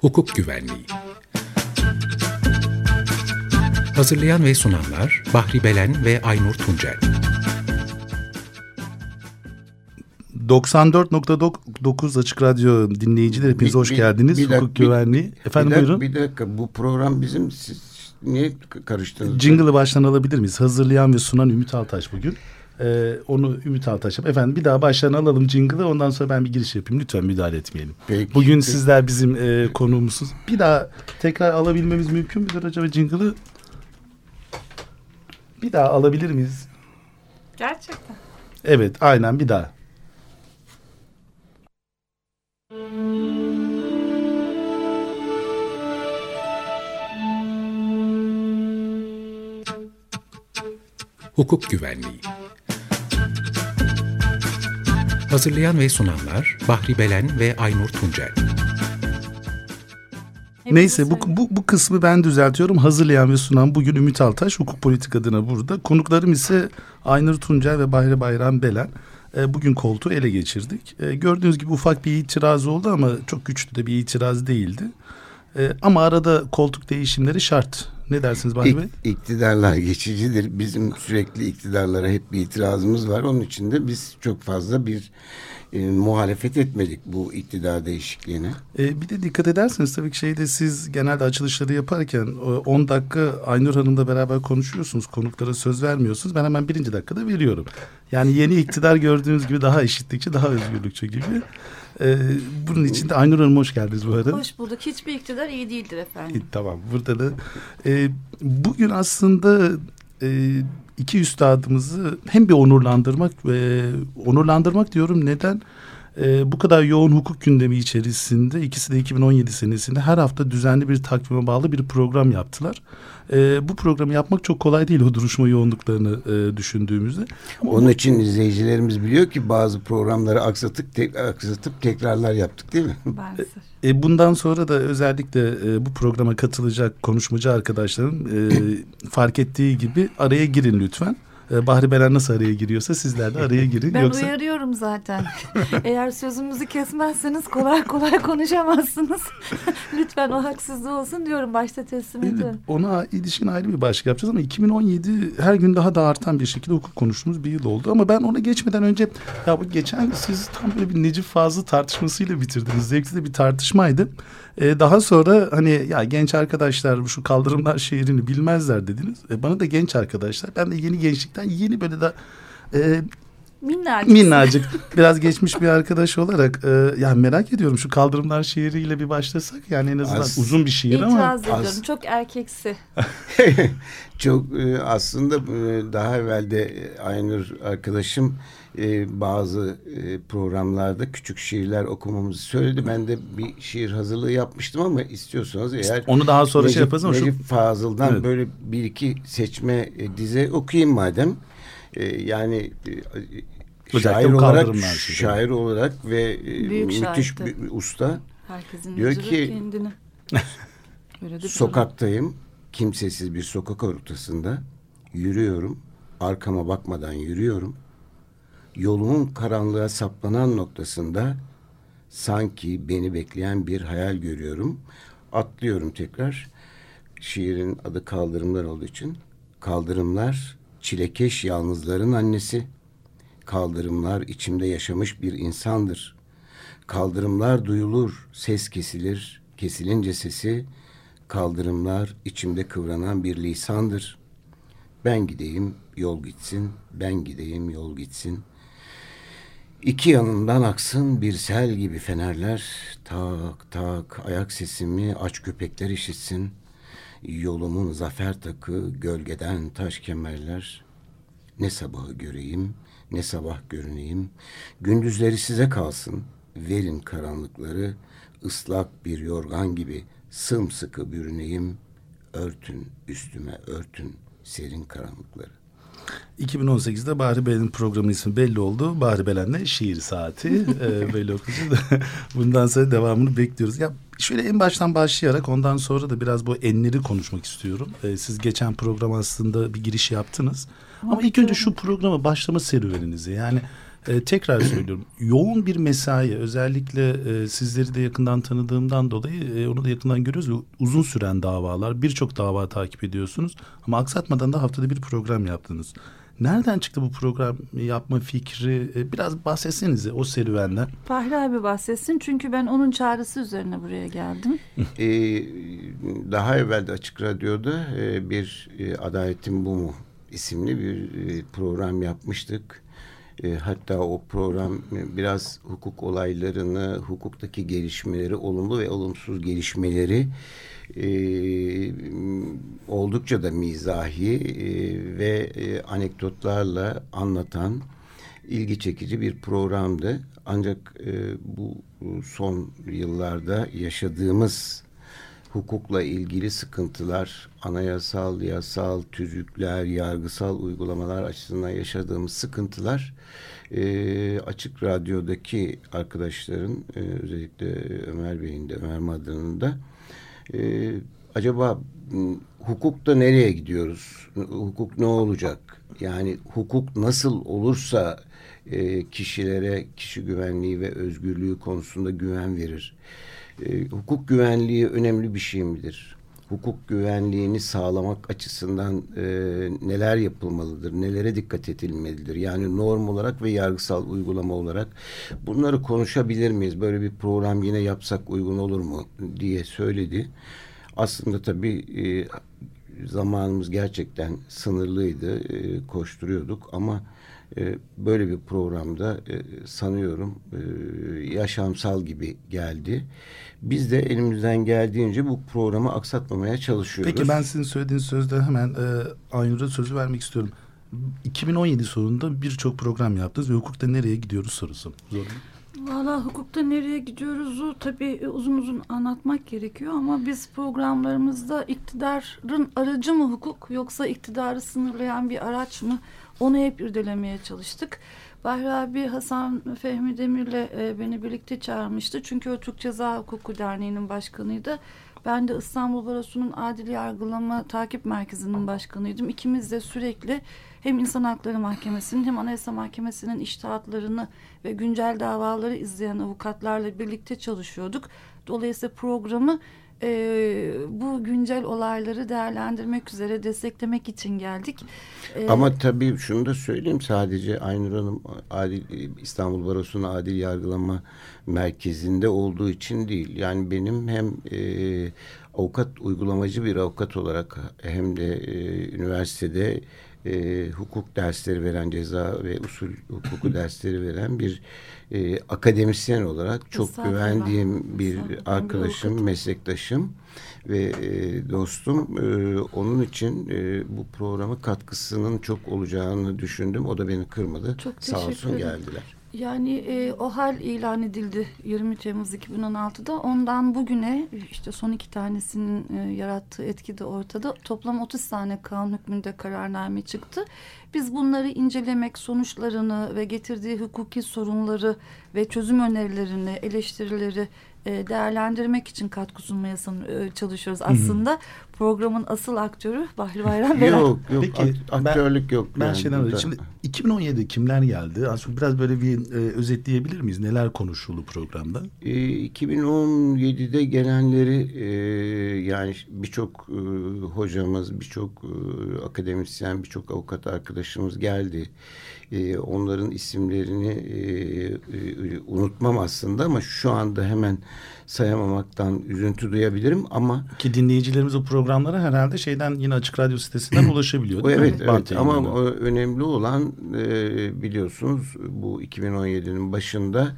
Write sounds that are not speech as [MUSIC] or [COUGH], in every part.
Hukuk Güvenliği Hazırlayan ve sunanlar Bahri Belen ve Aynur Tuncel 94.9 Açık Radyo dinleyicileri hepiniz Bir- hoş bir- geldiniz. bir Hukuk dakika, güvenliği. Efendim bir dakika, buyurun. Bir dakika bu program bizim siz niye karıştınız? Jingle'ı baştan alabilir miyiz? Hazırlayan ve sunan Ümit Altaş bugün. Ee, onu Ümit Altaş yap. Efendim bir daha baştan alalım jingle'ı ondan sonra ben bir giriş yapayım. Lütfen müdahale etmeyelim. Peki. Bugün sizler bizim e, konuğumuzsunuz. Bir daha tekrar alabilmemiz mümkün müdür acaba jingle'ı? Bir daha alabilir miyiz? Gerçekten. Evet aynen bir daha. Hukuk Güvenliği Hazırlayan ve sunanlar Bahri Belen ve Aynur Tuncel Neyse bu, bu, bu kısmı ben düzeltiyorum. Hazırlayan ve sunan bugün Ümit Altaş hukuk politik adına burada. Konuklarım ise Aynur Tuncel ve Bahri Bayram Belen. E, bugün koltuğu ele geçirdik. E, gördüğünüz gibi ufak bir itiraz oldu ama çok güçlü de bir itiraz değildi. E, ama arada koltuk değişimleri şart. Ne dersiniz Bahri Bey? İk, iktidarlar geçicidir. Bizim sürekli iktidarlara hep bir itirazımız var. Onun için de biz çok fazla bir e, muhalefet etmedik bu iktidar değişikliğine. E, bir de dikkat ederseniz tabii ki şeyde siz genelde açılışları yaparken e, 10 dakika Aynur Hanım'la beraber konuşuyorsunuz. Konuklara söz vermiyorsunuz. Ben hemen birinci dakikada veriyorum. Yani yeni iktidar gördüğünüz gibi daha eşitlikçi, daha özgürlükçü gibi. E, bunun için de Aynur Hanım hoş geldiniz bu arada. Hoş bulduk. Hiçbir iktidar iyi değildir E, efendim. tamam burada da e, bugün aslında e, iki üstadımızı hem bir onurlandırmak ve onurlandırmak diyorum. Neden E, bu kadar yoğun hukuk gündemi içerisinde ikisi de 2017 senesinde her hafta düzenli bir takvime bağlı bir program yaptılar. E, bu programı yapmak çok kolay değil o duruşma yoğunluklarını e, düşündüğümüzde. Ama Onun için izleyicilerimiz biliyor ki bazı programları aksatıp, tek, aksatıp tekrarlar yaptık değil mi? Maalesef. E, bundan sonra da özellikle e, bu programa katılacak konuşmacı arkadaşlarım e, fark ettiği gibi araya girin lütfen. E, Bahri Belen nasıl araya giriyorsa sizler de araya girin. Ben Yoksa uyarıyorum zaten. [LAUGHS] Eğer sözümüzü kesmezseniz kolay kolay konuşamazsınız. [LAUGHS] Lütfen o haksızlığı olsun diyorum. Başta teslim Evet, ediyorum. ona ilişkin ayrı bir başlık yapacağız ama 2017 her gün daha da artan bir şekilde hukuk konuştuğumuz bir yıl oldu. Ama ben ona geçmeden önce ya bu geçen siz tam böyle bir Necip Fazıl tartışmasıyla bitirdiniz. Zevkli de bir tartışmaydı. Ee, daha sonra hani ya genç arkadaşlar şu kaldırımlar şehrini bilmezler dediniz. E, bana da genç arkadaşlar ben de yeni gençlikten yeni böyle da e, Minnacık. minnacık biraz geçmiş bir arkadaş olarak e, ya merak ediyorum şu kaldırımlar şiiriyle bir başlasak yani en azından As- uzun bir şiir ama İtiraz ediyorum. Az- Çok erkeksi. [LAUGHS] Çok e, aslında e, daha evvel de e, Aynur arkadaşım e, bazı e, programlarda küçük şiirler okumamızı söyledi. Ben de bir şiir hazırlığı yapmıştım ama istiyorsanız eğer onu daha sonra Necip, şey yaparız ama şu Necip Fazıl'dan Evet. böyle bir iki seçme e, dize okuyayım madem. E, yani e, şair olarak şair olarak ve e, Büyük müthiş şairdi. bir usta. Herkesin Diyor ki- kendini. [LAUGHS] Sokaktayım. Kimsesiz bir sokak ortasında. Yürüyorum. Arkama bakmadan yürüyorum. Yolumun karanlığa saplanan noktasında sanki beni bekleyen bir hayal görüyorum. Atlıyorum tekrar. Şiirin adı Kaldırımlar olduğu için. Kaldırımlar çilekeş yalnızların annesi. Kaldırımlar içimde yaşamış bir insandır. Kaldırımlar duyulur, ses kesilir, kesilince sesi, kaldırımlar içimde kıvranan bir lisandır. Ben gideyim, yol gitsin, ben gideyim, yol gitsin. İki yanından aksın bir sel gibi fenerler, tak tak ayak sesimi aç köpekler işitsin. Yolumun zafer takı, gölgeden taş kemerler. Ne sabahı göreyim, ne sabah görüneyim. Gündüzleri size kalsın. Verin karanlıkları, ıslak bir yorgan gibi sımsıkı bürüneyim. Örtün üstüme örtün serin karanlıkları. 2018'de Bahri Belen'in programı ismi belli oldu. Bahri Belen'le şiir saati [LAUGHS] e, böyle okuyacağız. Bundan sonra devamını bekliyoruz. Ya şöyle en baştan başlayarak ondan sonra da biraz bu enleri konuşmak istiyorum. E, siz geçen program aslında bir giriş yaptınız. Ama ilk önce şu programa başlama serüveninizi yani e, tekrar söylüyorum [CLEARS THROAT] yoğun bir mesai özellikle e, sizleri de yakından tanıdığımdan dolayı e, onu da yakından görüyoruz. Uzun süren davalar birçok dava takip ediyorsunuz ama aksatmadan da haftada bir program yaptınız. Nereden çıktı bu program yapma fikri? E, biraz bahsetsenize o serüvenden. Fahri abi bahsetsin çünkü ben onun çağrısı üzerine buraya geldim. Ee, [LAUGHS] daha evvel de Açık Radyo'da e, bir e, Adaletin Bu Mu isimli bir program yapmıştık. E, hatta o program e, biraz hukuk olaylarını, hukuktaki gelişmeleri, olumlu ve olumsuz gelişmeleri e, oldukça da mizahi e, ve e, anekdotlarla anlatan ilgi çekici bir programdı. Ancak e, bu son yıllarda yaşadığımız hukukla ilgili sıkıntılar, anayasal, yasal, tüzükler, yargısal uygulamalar açısından yaşadığımız sıkıntılar e, açık radyodaki arkadaşların e, özellikle Ömer Bey'in de Ömer Madra'nın da e, acaba hukukta nereye gidiyoruz? Hukuk ne olacak? Yani hukuk nasıl olursa e, kişilere kişi güvenliği ve özgürlüğü konusunda güven verir. Hukuk güvenliği önemli bir şey midir? Hukuk güvenliğini sağlamak açısından e, neler yapılmalıdır, nelere dikkat edilmelidir? Yani norm olarak ve yargısal uygulama olarak bunları konuşabilir miyiz? Böyle bir program yine yapsak uygun olur mu diye söyledi. Aslında tabii e, zamanımız gerçekten sınırlıydı, e, koşturuyorduk ama böyle bir programda e, sanıyorum e, yaşamsal gibi geldi. Biz de elimizden geldiğince bu programı aksatmamaya çalışıyoruz. Peki ben sizin söylediğiniz sözde hemen e, Aynur'a sözü vermek istiyorum. 2017 sonunda birçok program yaptınız ve hukukta nereye gidiyoruz sorusu. Zor? Valla hukukta nereye gidiyoruzu tabii uzun uzun anlatmak gerekiyor ama biz programlarımızda iktidarın aracı mı hukuk yoksa iktidarı sınırlayan bir araç mı onu hep irdelemeye çalıştık. Bahri abi Hasan Fehmi Demir'le e, beni birlikte çağırmıştı. Çünkü o Türk Ceza Hukuku Derneği'nin başkanıydı. Ben de İstanbul Barosu'nun Adil Yargılama Takip Merkezi'nin başkanıydım. İkimiz de sürekli hem İnsan Hakları Mahkemesi'nin hem Anayasa Mahkemesi'nin iştahatlarını ve güncel davaları izleyen avukatlarla birlikte çalışıyorduk. Dolayısıyla programı e, bu güncel olayları değerlendirmek üzere desteklemek için geldik. E, Ama tabii şunu da söyleyeyim sadece Aynur Hanım adil, İstanbul Barosu'nun adil yargılama merkezinde olduğu için değil. Yani benim hem e, avukat uygulamacı bir avukat olarak hem de e, üniversitede e, hukuk dersleri veren ceza ve usul hukuku [LAUGHS] dersleri veren bir e, akademisyen olarak çok güvendiğim bir arkadaşım, meslektaşım ve e, dostum. E, onun için e, bu programa katkısının çok olacağını düşündüm. O da beni kırmadı. Çok Sağ olsun geldiler. Yani e, o hal ilan edildi 20 Temmuz 2016'da. Ondan bugüne işte son iki tanesinin e, yarattığı etki de ortada. Toplam 30 tane kanun hükmünde kararname çıktı. Biz bunları incelemek, sonuçlarını ve getirdiği hukuki sorunları ve çözüm önerilerini, eleştirileri değerlendirmek için katkı sunmaya e, çalışıyoruz. Aslında Hı -hı. programın asıl aktörü Bahri Bayram Bey. Yok yok Peki, aktörlük ben, yok. Ben yani şeyden burada. Şimdi 2017 kimler geldi? Aslında biraz böyle bir e, özetleyebilir miyiz? Neler konuşuldu programda? E, 2017'de gelenleri e, yani birçok e, hocamız, birçok e, akademisyen, birçok avukat arkadaşımız geldi. E, onların isimlerini e, e, unutmam aslında ama şu anda hemen sayamamaktan üzüntü duyabilirim ama ki dinleyicilerimiz o programlara herhalde şeyden yine açık radyo sitesinden [CLEARS THROAT] ulaşabiliyor. Değil evet, mi? evet ama o, önemli olan e, biliyorsunuz bu 2017'nin başında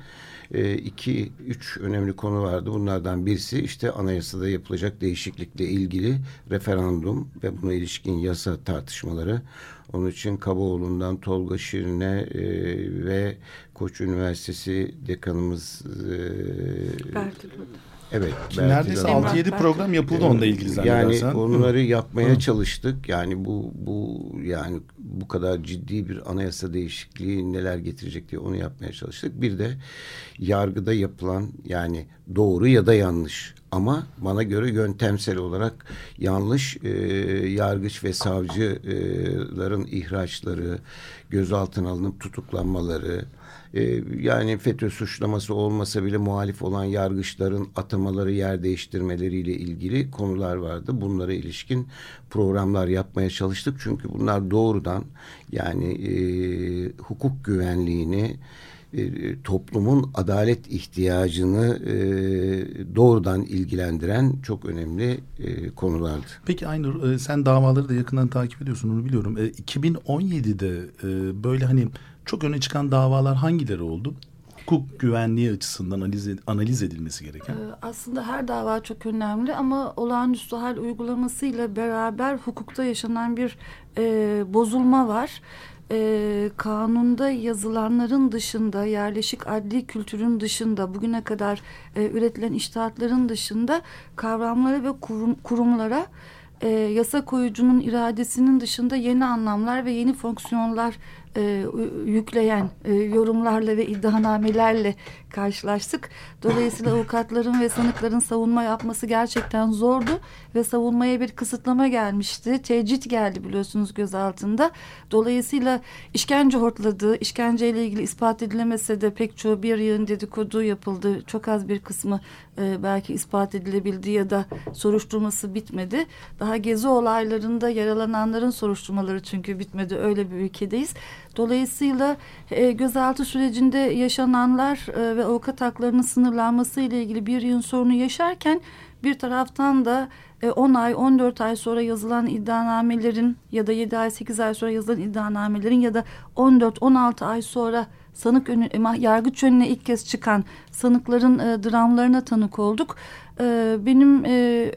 e, iki, üç önemli konu vardı. Bunlardan birisi işte anayasada yapılacak değişiklikle ilgili referandum ve buna ilişkin yasa tartışmaları. Onun için Kabaoğlu'ndan Tolga Şirin'e e, ve Koç Üniversitesi dekanımız e, Evet. Ki neredeyse 6-7 program yapıldı evet. onunla ilgili zannedersen. Yani onları yapmaya Hı. çalıştık. Yani bu bu yani bu kadar ciddi bir anayasa değişikliği neler getirecek diye onu yapmaya çalıştık. Bir de yargıda yapılan yani doğru ya da yanlış ama bana göre yöntemsel olarak yanlış e, yargıç ve savcıların ihraçları, gözaltına alınıp tutuklanmaları, e, yani FETÖ suçlaması olmasa bile muhalif olan yargıçların atamaları, yer değiştirmeleriyle ilgili konular vardı. Bunlara ilişkin programlar yapmaya çalıştık. Çünkü bunlar doğrudan yani e, hukuk güvenliğini, e, toplumun adalet ihtiyacını e, doğrudan ilgilendiren çok önemli e, konulardı. Peki Aynur sen davaları da yakından takip ediyorsun onu biliyorum. E, 2017'de e, böyle hani çok öne çıkan davalar hangileri oldu? hukuk güvenliği açısından analiz, analiz edilmesi gereken? Aslında her dava çok önemli ama olağanüstü hal uygulamasıyla beraber hukukta yaşanan bir e, bozulma var e, kanunda yazılanların dışında yerleşik adli kültürün dışında bugüne kadar e, üretilen iştahatların dışında kavramlara ve kurum, kurumlara e, yasa koyucunun iradesinin dışında yeni anlamlar ve yeni fonksiyonlar e, yükleyen e, yorumlarla ve iddianamelerle karşılaştık. Dolayısıyla [LAUGHS] avukatların ve sanıkların savunma yapması gerçekten zordu ve savunmaya bir kısıtlama gelmişti. Tecrit geldi biliyorsunuz gözaltında. Dolayısıyla işkence hortladığı, işkenceyle ilgili ispat edilemese de pek çoğu bir yığın dedikodu yapıldı. Çok az bir kısmı e, belki ispat edilebildi ya da soruşturması bitmedi. Daha gezi olaylarında yaralananların soruşturmaları çünkü bitmedi. Öyle bir ülkedeyiz. Dolayısıyla e, gözaltı sürecinde yaşananlar e, ve avukat haklarının sınırlanması ile ilgili bir yıl sorunu yaşarken bir taraftan da e, 10 ay 14 ay sonra yazılan iddianamelerin ya da 7 ay 8 ay sonra yazılan iddianamelerin ya da 14-16 ay sonra sanık önü, e, yargıç önüne ilk kez çıkan sanıkların e, dramlarına tanık olduk. E, benim e,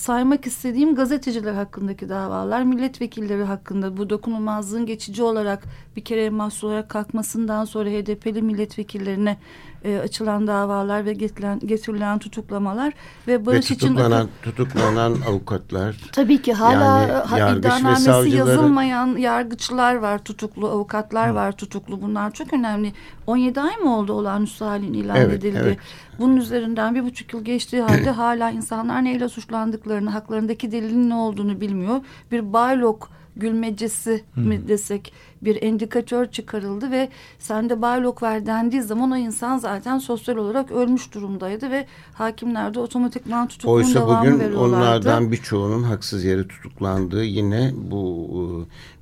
saymak istediğim gazeteciler hakkındaki davalar, milletvekilleri hakkında bu dokunulmazlığın geçici olarak bir kere mahsul olarak kalkmasından sonra HDP'li milletvekillerine e, açılan davalar ve getirilen, getirilen tutuklamalar ve barış ve tutuklanan, için tutuklanan avukatlar. Tabii ki hala yani, iddianamesi yazılmayan yargıçlar var tutuklu, avukatlar Hı. var tutuklu. Bunlar çok önemli. 17 ay mı oldu olağanüstü halin ilan evet, edildi? Evet. Bunun üzerinden bir buçuk yıl geçtiği [CLEARS THROAT] halde hala insanlar neyle suçlandıklarını, haklarındaki delilin ne olduğunu bilmiyor. Bir baylok gülmecesi hmm. mi desek bir endikatör çıkarıldı ve sende baylok ver dendiği zaman o insan zaten sosyal olarak ölmüş durumdaydı ve hakimler de otomatikman tutukluluğun Oysa bugün onlardan birçoğunun haksız yere tutuklandığı yine bu e,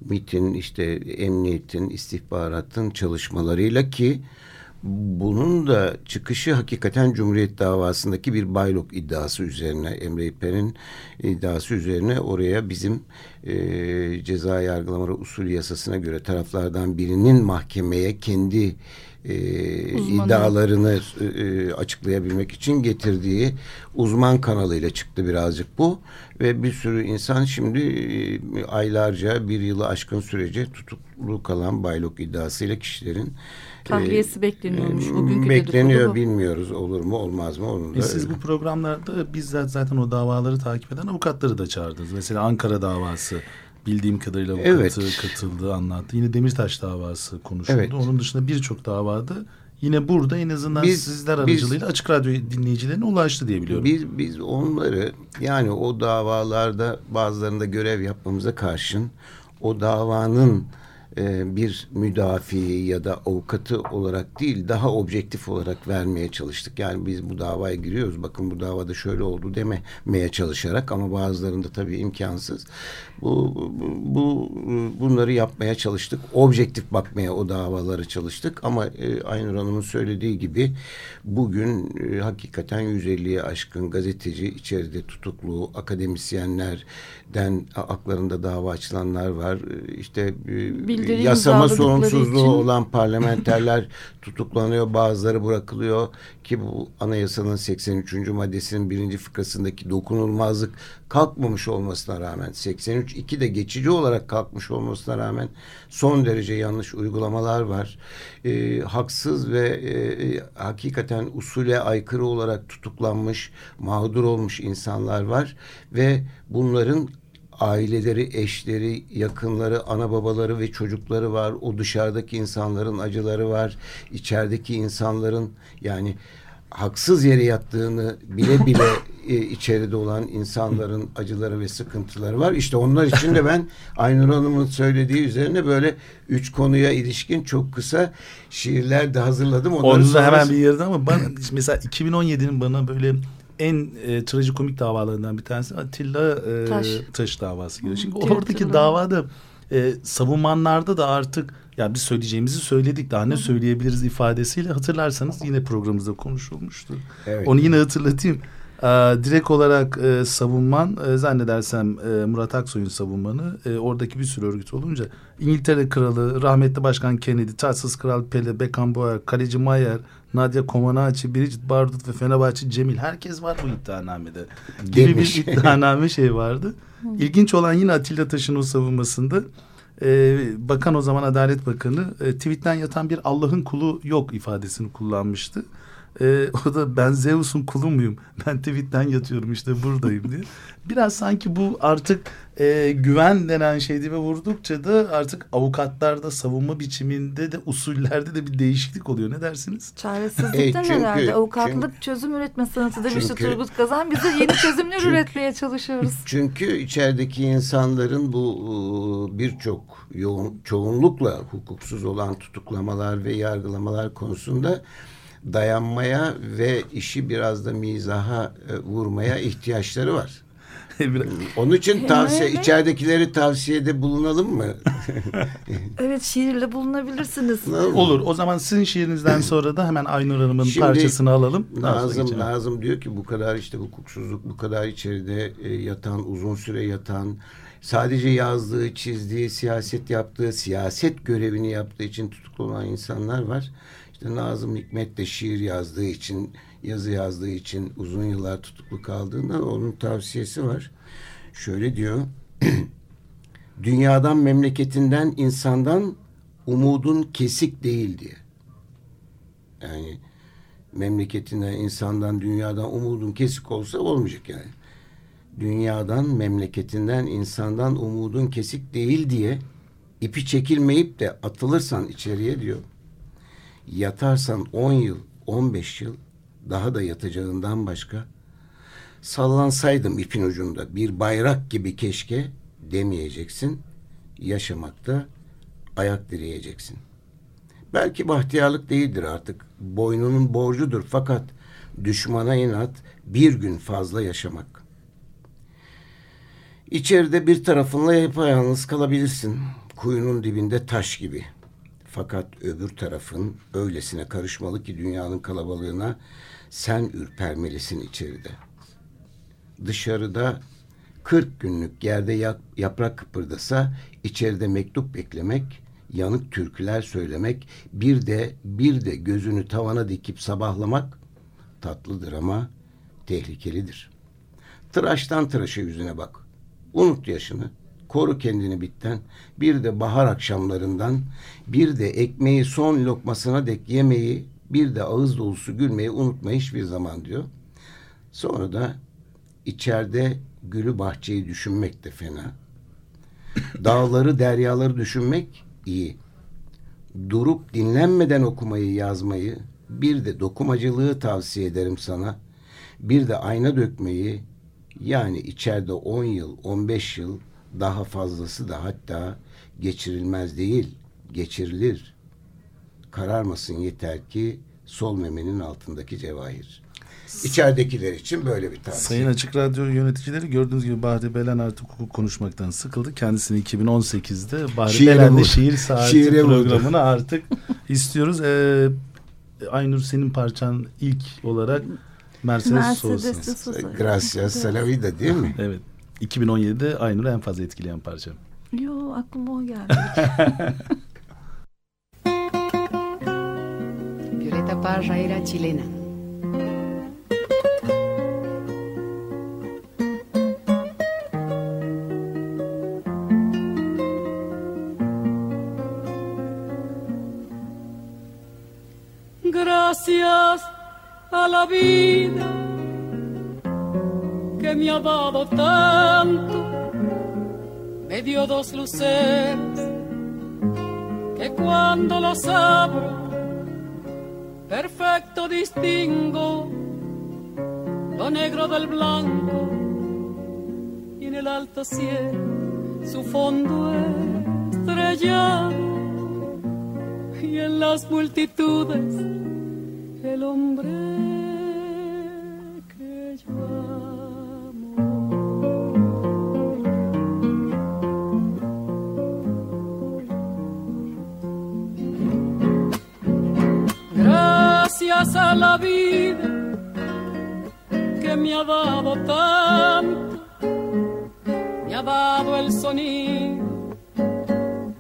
MIT'in işte emniyetin istihbaratın çalışmalarıyla ki bunun da çıkışı hakikaten Cumhuriyet davasındaki bir baylok iddiası üzerine Emre İper'in iddiası üzerine oraya bizim e, ceza yargılamaları usulü yasasına göre taraflardan birinin mahkemeye kendi e, iddialarını e, açıklayabilmek için getirdiği uzman kanalıyla çıktı birazcık bu. Ve bir sürü insan şimdi e, aylarca bir yılı aşkın sürece tutuklu kalan baylok iddiasıyla kişilerin Tahliyesi bekleniyormuş. Bugünkü Bekleniyor bilmiyoruz olur mu olmaz mı onun da. E siz bu programlarda bizzat zaten o davaları takip eden avukatları da çağırdınız. Mesela Ankara davası bildiğim kadarıyla avukatı evet. katıldı anlattı. Yine Demirtaş davası konuşuldu. Evet. Onun dışında birçok davada yine burada en azından biz, sizler aracılığıyla biz, açık radyo dinleyicilerine ulaştı diye biliyorum. Biz biz onları yani o davalarda bazılarında görev yapmamıza karşın o davanın e, bir müdafi ya da avukatı olarak değil daha objektif olarak vermeye çalıştık. Yani biz bu davaya giriyoruz bakın bu davada şöyle oldu dememeye çalışarak ama bazılarında tabii imkansız. Bu, bu, bu bunları yapmaya çalıştık. Objektif bakmaya o davaları çalıştık ama e, Aynur Hanım'ın söylediği gibi bugün e, hakikaten 150'ye aşkın gazeteci içeride tutuklu akademisyenlerden aklarında dava açılanlar var. E, işte e, Bildiri yasama sorumsuzluğu için. olan parlamenterler [LAUGHS] tutuklanıyor bazıları bırakılıyor ki bu anayasanın 83. maddesinin birinci fıkrasındaki dokunulmazlık kalkmamış olmasına rağmen 83 2 de geçici olarak kalkmış olmasına rağmen son derece yanlış uygulamalar var. E, haksız ve e, hakikaten usule aykırı olarak tutuklanmış, mağdur olmuş insanlar var ve bunların aileleri, eşleri, yakınları, ana babaları ve çocukları var. O dışarıdaki insanların acıları var. İçerideki insanların yani haksız yere yattığını bile bile [LAUGHS] e, içeride olan insanların acıları ve sıkıntıları var. İşte onlar için de ben Aynur Hanım'ın söylediği üzerine böyle üç konuya ilişkin çok kısa şiirler de hazırladım. Onları Onu da hemen bir yerde ama bana mesela 2017'nin bana böyle en e, trajikomik davalarından bir tanesi Atilla e, Taş. Taş davası geliyor. Çünkü oradaki davada e, savunmanlarda da artık ya biz söyleyeceğimizi söyledik daha ne söyleyebiliriz ifadesiyle hatırlarsanız yine programımızda konuşulmuştu. Evet. Onu yine hatırlatayım. E, direkt olarak e, savunman e, zannedersem e, Murat Aksoy'un savunmanı e, oradaki bir sürü örgüt olunca İngiltere Kralı, rahmetli Başkan Kennedy, Tatsız Kral Pele, Beckenbauer, Kaleci Mayer, Nadia Comaneci, Bridget Bardot ve Fenerbahçe Cemil herkes var bu iddianamede. Gibi bir [LAUGHS] iddianame şey vardı. İlginç olan yine Atilla Taş'ın o savunmasında e, bakan o zaman Adalet Bakanı e, tweetten yatan bir Allah'ın kulu yok ifadesini kullanmıştı. E, [LAUGHS] o da ben Zeus'un kulu muyum? [LAUGHS] Ben tweetten yatıyorum işte buradayım diye. Biraz sanki bu artık e, güven denen şeydi ve vurdukça da artık avukatlarda savunma biçiminde de usullerde de bir değişiklik oluyor. Ne dersiniz? Çaresizlikten e, herhalde. Avukatlık çünkü, çözüm üretme sanatı demişti çünkü, Turgut Kazan. Biz de yeni [LAUGHS] çözümler çünkü, üretmeye çalışıyoruz. Çünkü içerideki insanların bu birçok yoğun, çoğunlukla hukuksuz olan tutuklamalar ve yargılamalar konusunda dayanmaya ve işi biraz da mizaha e, vurmaya ihtiyaçları var. [LAUGHS] Onun için tavsiye evet. içeridekileri tavsiyede bulunalım mı? [LAUGHS] evet şiirle bulunabilirsiniz. Olur. O zaman sizin şiirinizden sonra da hemen Aynur Hanım'ın Şimdi, parçasını alalım. Nazım Nazım diyor ki bu kadar işte hukuksuzluk bu kadar içeride e, yatan uzun süre yatan sadece yazdığı, çizdiği, siyaset yaptığı, siyaset görevini yaptığı için tutuklu olan insanlar var. İşte Nazım Hikmet de şiir yazdığı için, yazı yazdığı için uzun yıllar tutuklu kaldığında onun tavsiyesi var. Şöyle diyor. [CLEARS THROAT] Dünyadan, memleketinden, insandan umudun kesik değil diye. Yani memleketinden, insandan, dünyadan umudun kesik olsa olmayacak yani. Dünyadan, memleketinden, insandan umudun kesik değil diye ipi çekilmeyip de atılırsan içeriye diyor yatarsan 10 yıl, 15 yıl daha da yatacağından başka sallansaydım ipin ucunda bir bayrak gibi keşke demeyeceksin. Yaşamakta ayak direyeceksin. Belki bahtiyarlık değildir artık. Boynunun borcudur fakat düşmana inat bir gün fazla yaşamak. İçeride bir tarafınla yapayalnız kalabilirsin. Kuyunun dibinde taş gibi.'' Fakat öbür tarafın öylesine karışmalı ki dünyanın kalabalığına sen ürpermelisin içeride. Dışarıda 40 günlük yerde yaprak kıpırdasa içeride mektup beklemek, yanık türküler söylemek, bir de bir de gözünü tavana dikip sabahlamak tatlıdır ama tehlikelidir. Tıraştan tıraşa yüzüne bak. Unut yaşını. Koru kendini bitten. Bir de bahar akşamlarından, bir de ekmeği son lokmasına dek yemeyi, bir de ağız dolusu gülmeyi unutma hiçbir zaman diyor. Sonra da içeride gülü bahçeyi düşünmek de fena. Dağları, deryaları düşünmek iyi. Durup dinlenmeden okumayı, yazmayı, bir de dokumacılığı tavsiye ederim sana. Bir de ayna dökmeyi, yani içeride 10 yıl, 15 yıl daha fazlası da hatta geçirilmez değil, geçirilir. Kararmasın yeter ki sol memenin altındaki cevahir. İçeridekiler için böyle bir tavsiye. Sayın Açık Radyo yöneticileri gördüğünüz gibi Bahri Belen artık hukuk konuşmaktan sıkıldı. Kendisini 2018'de Bahri Şiire Belen'de Şiir Saati Şiire programını vurdu. artık [LAUGHS] istiyoruz. Ee, Aynur senin parçan ilk olarak Mercedes, Mercedes Sosa. Gracias Salavida değil mi? evet. 2017'de Aynur'u en fazla etkileyen parça. Yo aklıma o geldi. [LAUGHS] Violeta Parra era chilena. Gracias a la vida que me ha dado tanto, me dio dos luceros que cuando los abro, perfecto distingo lo negro del blanco y en el alto cielo su fondo estrellado y en las multitudes el hombre la vida que me ha dado tanto, me ha dado el sonido,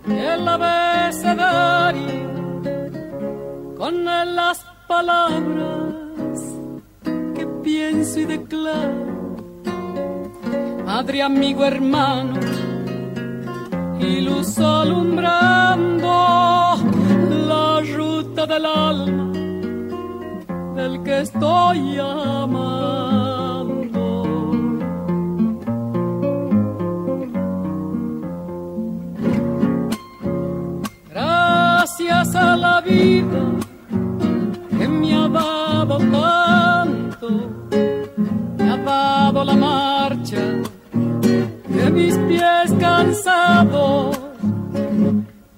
el abecedario, con las palabras que pienso y declaro. Madre, amigo, hermano, y luz alumbrando la ruta del alma del que estoy amando. Gracias a la vida que me ha dado tanto, me ha dado la marcha de mis pies cansados,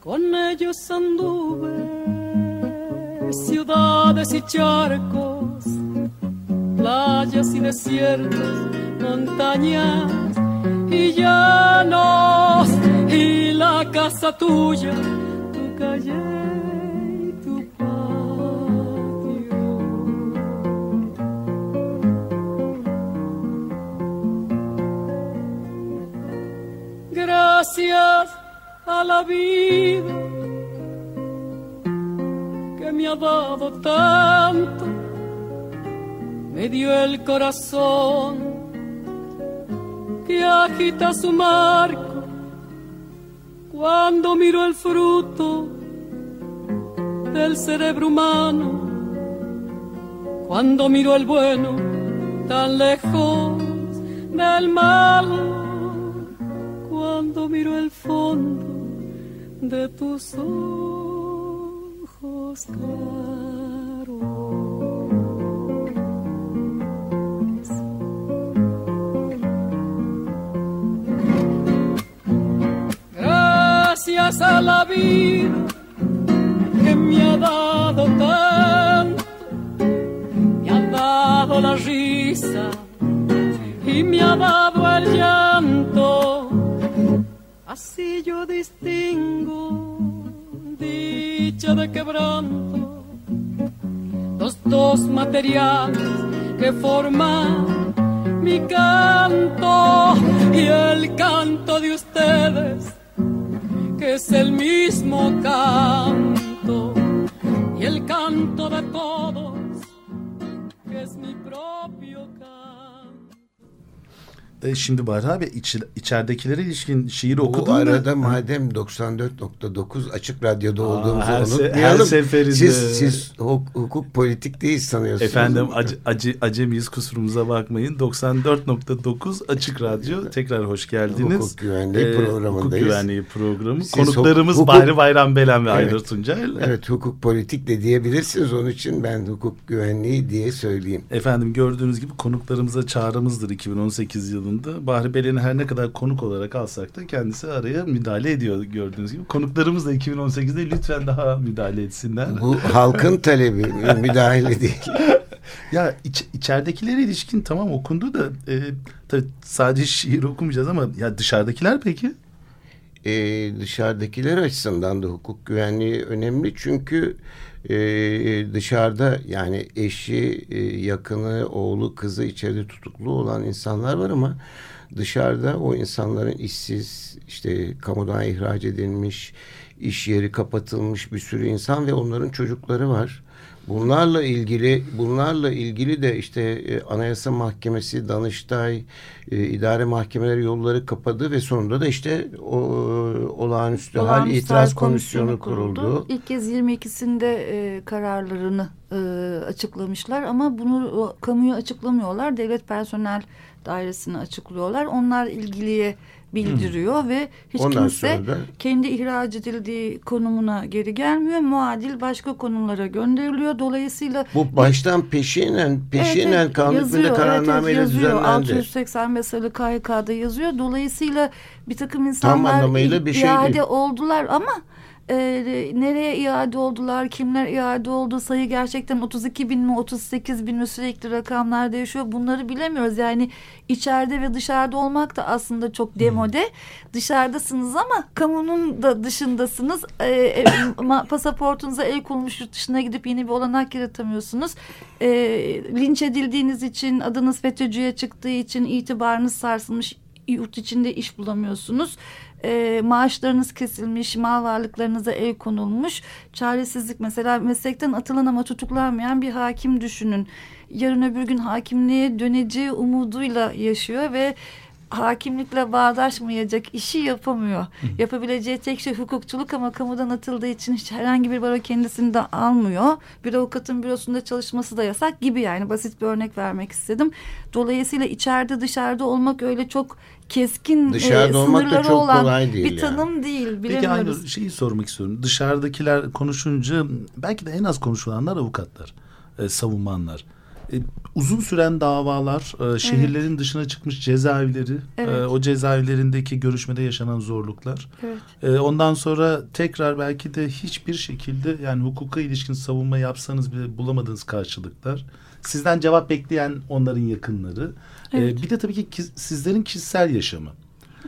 con ellos anduve ciudades y charcos, playas y desiertos, montañas y llanos, y la casa tuya, tu calle y tu patio. Gracias a la vida ha tanto, me dio el corazón que agita su marco cuando miro el fruto del cerebro humano, cuando miro el bueno tan lejos del mal, cuando miro el fondo de tus ojos. Gracias a la vida que me ha dado tanto, me ha dado la risa y me ha dado el llanto. Así yo distingo dicha de quebranto, los dos materiales que forman mi canto y el canto de ustedes, que es el mismo canto, y el canto de todos, E, şimdi Bahri abi iç, içeridekilere ilişkin şiir Bu okudun arada da. madem 94.9 açık radyoda olduğumuzu her se- unutmayalım. her seferinde- Siz, siz huk- hukuk politik değil sanıyorsunuz. Efendim acı, acı, acemiyiz kusurumuza bakmayın. 94.9 Açık Radyo. Tekrar hoş geldiniz. Hukuk güvenliği Hukuk programındayız. güvenliği programı. Siz Konuklarımız hukuk- Bahri Bayram Belen ve Evet. Aynur Tuncay. Evet hukuk politik de diyebilirsiniz. Onun için ben hukuk güvenliği diye söyleyeyim. Efendim gördüğünüz gibi konuklarımıza çağrımızdır 2018 yılında. Bahri Belen'i her ne kadar konuk olarak alsak da kendisi araya müdahale ediyor gördüğünüz gibi. Konuklarımız da 2018'de lütfen daha müdahale etsinler. Bu halkın talebi [LAUGHS] müdahale değil. Ya iç, içeridekilere ilişkin tamam okundu da e, tabii sadece şiir okumayacağız ama ya dışarıdakiler peki? Ee, dışarıdakiler açısından da hukuk güvenliği önemli çünkü e, dışarıda yani eşi, e, yakını, oğlu, kızı içeride tutuklu olan insanlar var ama dışarıda o insanların işsiz, işte kamudan ihraç edilmiş, iş yeri kapatılmış bir sürü insan ve onların çocukları var. Bunlarla ilgili bunlarla ilgili de işte e, Anayasa Mahkemesi, Danıştay, e, idare mahkemeleri yolları kapadı ve sonunda da işte o, olağanüstü hal Olağanüstü itiraz hal komisyonu kuruldu. İlk kez 22'sinde e, kararlarını e, açıklamışlar ama bunu o, kamuya açıklamıyorlar. Devlet personel dairesini açıklıyorlar. Onlar ilgiliye bildiriyor ve hiç Ondan kimse da- kendi ihraç edildiği konumuna geri gelmiyor. Muadil başka konumlara gönderiliyor. Dolayısıyla Bu baştan peşinen peşinen Evet, kanun hükmünde kararnameyle evet, evet, yazıyor. düzenlendi. 685 sayılı KHK'da yazıyor. Dolayısıyla bir takım insanlar bir şey iade değil. oldular ama e, nereye iade oldular, kimler iade oldu, sayı gerçekten 32 bin mi, 38 bin mi sürekli rakamlar değişiyor. Bunları bilemiyoruz. Yani içeride ve dışarıda olmak da aslında çok demode. Dışarıdasınız ama kamunun da dışındasınız. E, e, [LAUGHS] pasaportunuza el konulmuş yurt dışına gidip yeni bir olanak yaratamıyorsunuz. E, linç edildiğiniz için, adınız FETÖ'cüye çıktığı için itibarınız sarsılmış, yurt içinde iş bulamıyorsunuz. E, maaşlarınız kesilmiş, mal varlıklarınıza el konulmuş. Çaresizlik mesela meslekten atılan ama tutuklanmayan bir hakim düşünün. Yarın öbür gün hakimliğe döneceği umuduyla yaşıyor ve hakimlikle bağdaşmayacak işi yapamıyor. Yapabileceği tek şey hukukçuluk ama kamudan atıldığı için hiç herhangi bir baro kendisini de almıyor. Bir avukatın bürosunda çalışması da yasak gibi yani basit bir örnek vermek istedim. Dolayısıyla içeride dışarıda olmak öyle çok keskin Dışarıda e, olmak da çok olan kolay değil bir yani. tanım değil. Peki Bilemiyoruz. aynı şeyi sormak istiyorum. Dışarıdakiler konuşunca belki de en az konuşulanlar avukatlar, e, savunmanlar. E, uzun süren davalar, e, şehirlerin dışına çıkmış cezaevleri, Evet. e, o cezaevlerindeki görüşmede yaşanan zorluklar. Evet. E, ondan sonra tekrar belki de hiçbir şekilde yani hukuka ilişkin savunma yapsanız bile bulamadığınız karşılıklar. Sizden cevap bekleyen onların yakınları. E, Evet. bir de tabii ki sizlerin kişisel yaşamı.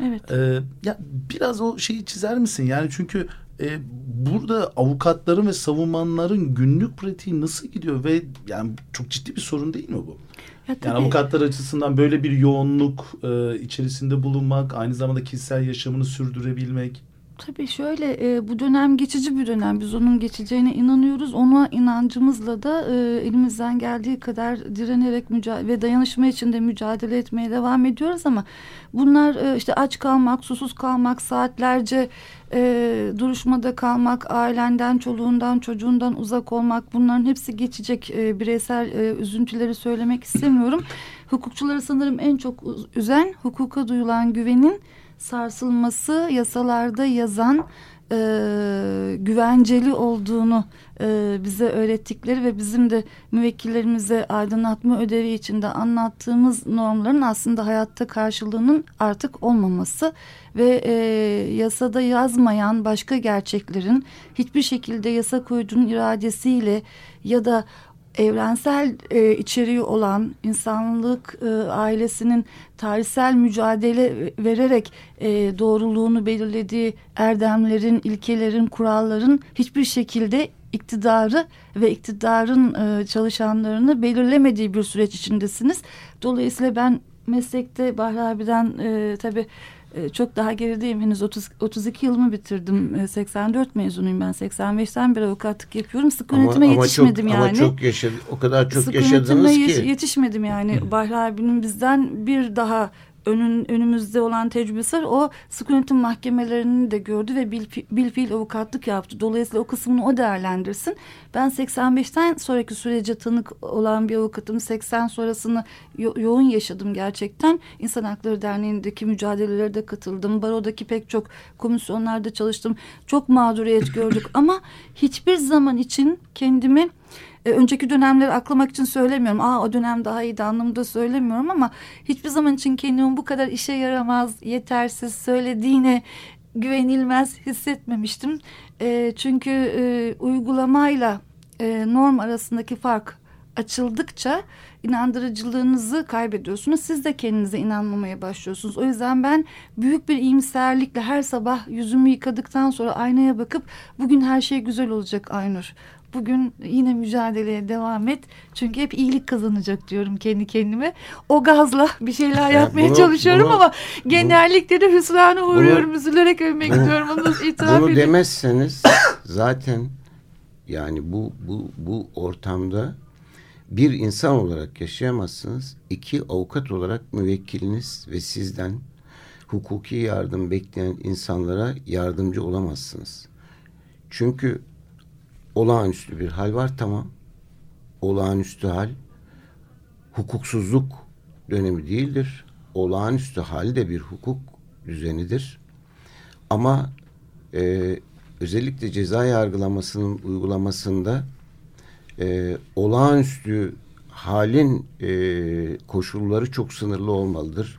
Evet. Ee, ya biraz o şeyi çizer misin? Yani çünkü e, burada avukatların ve savunmanların günlük pratiği nasıl gidiyor ve yani çok ciddi bir sorun değil mi bu? Ya Yani avukatlar açısından böyle bir yoğunluk e, içerisinde bulunmak, aynı zamanda kişisel yaşamını sürdürebilmek. Tabii şöyle e, bu dönem geçici bir dönem. Biz onun geçeceğine inanıyoruz. Ona inancımızla da e, elimizden geldiği kadar direnerek ve dayanışma içinde mücadele etmeye devam ediyoruz ama bunlar e, işte aç kalmak, susuz kalmak, saatlerce e, duruşmada kalmak, ailenden, çoluğundan, çocuğundan uzak olmak bunların hepsi geçecek e, bireysel e, üzüntüleri söylemek istemiyorum. Hukukçuları sanırım en çok üzen hukuka duyulan güvenin sarsılması yasalarda yazan e, güvenceli olduğunu e, bize öğrettikleri ve bizim de müvekkillerimize aydınlatma ödevi içinde anlattığımız normların aslında hayatta karşılığının artık olmaması ve e, yasada yazmayan başka gerçeklerin hiçbir şekilde yasa koyucunun iradesiyle ya da evrensel e, içeriği olan insanlık e, ailesinin tarihsel mücadele vererek e, doğruluğunu belirlediği erdemlerin, ilkelerin, kuralların hiçbir şekilde iktidarı ve iktidarın e, çalışanlarını belirlemediği bir süreç içindesiniz. Dolayısıyla ben meslekte Bahri abiden e, tabii e, çok daha gerideyim. Henüz 30, 32 yılımı bitirdim. E, 84 mezunuyum ben. 85'ten beri avukatlık yapıyorum. Sık yönetime yetişmedim çok, yani. Ama çok yaşadı, o kadar çok Sık yaşadınız ki. yet- yetişmedim yani. Bahri abinin bizden bir daha önün, önümüzde olan tecrübesi var. O sık yönetim mahkemelerini de gördü ve bil, bil avukatlık yaptı. Dolayısıyla o kısmını o değerlendirsin. Ben 85'ten sonraki sürece tanık olan bir avukatım. 80 sonrasını yo- yoğun yaşadım gerçekten. İnsan Hakları Derneği'ndeki mücadelelere de katıldım. Baro'daki pek çok komisyonlarda çalıştım. Çok mağduriyet gördük [LAUGHS] ama hiçbir zaman için kendimi e, önceki dönemleri aklamak için söylemiyorum. Aa o dönem daha iyiydi anlamında söylemiyorum ama hiçbir zaman için kendimi bu kadar işe yaramaz, yetersiz söylediğine güvenilmez hissetmemiştim. E, çünkü e, uygulamayla e, norm arasındaki fark açıldıkça inandırıcılığınızı kaybediyorsunuz. Siz de kendinize inanmamaya başlıyorsunuz. O yüzden ben büyük bir iyimserlikle her sabah yüzümü yıkadıktan sonra aynaya bakıp bugün her şey güzel olacak Aynur. Bugün yine mücadeleye devam et. Çünkü hep iyilik kazanacak diyorum kendi kendime. O gazla bir şeyler Ya yapmaya bunu- çalışıyorum bunu- ama genellikle de hüsrana uğruyorum. bunu- Üzülerek övmek bunu- istiyorum. Onu [LAUGHS] itiraf Bunu ediyorum. demezseniz zaten yani bu bu bu ortamda bir insan olarak yaşayamazsınız. İki avukat olarak müvekkiliniz ve sizden hukuki yardım bekleyen insanlara yardımcı olamazsınız. Çünkü olağanüstü bir hal var tamam. Olağanüstü hal hukuksuzluk dönemi değildir. Olağanüstü hal de bir hukuk düzenidir. Ama e, özellikle ceza yargılamasının uygulamasında e, olağanüstü halin e, koşulları çok sınırlı olmalıdır.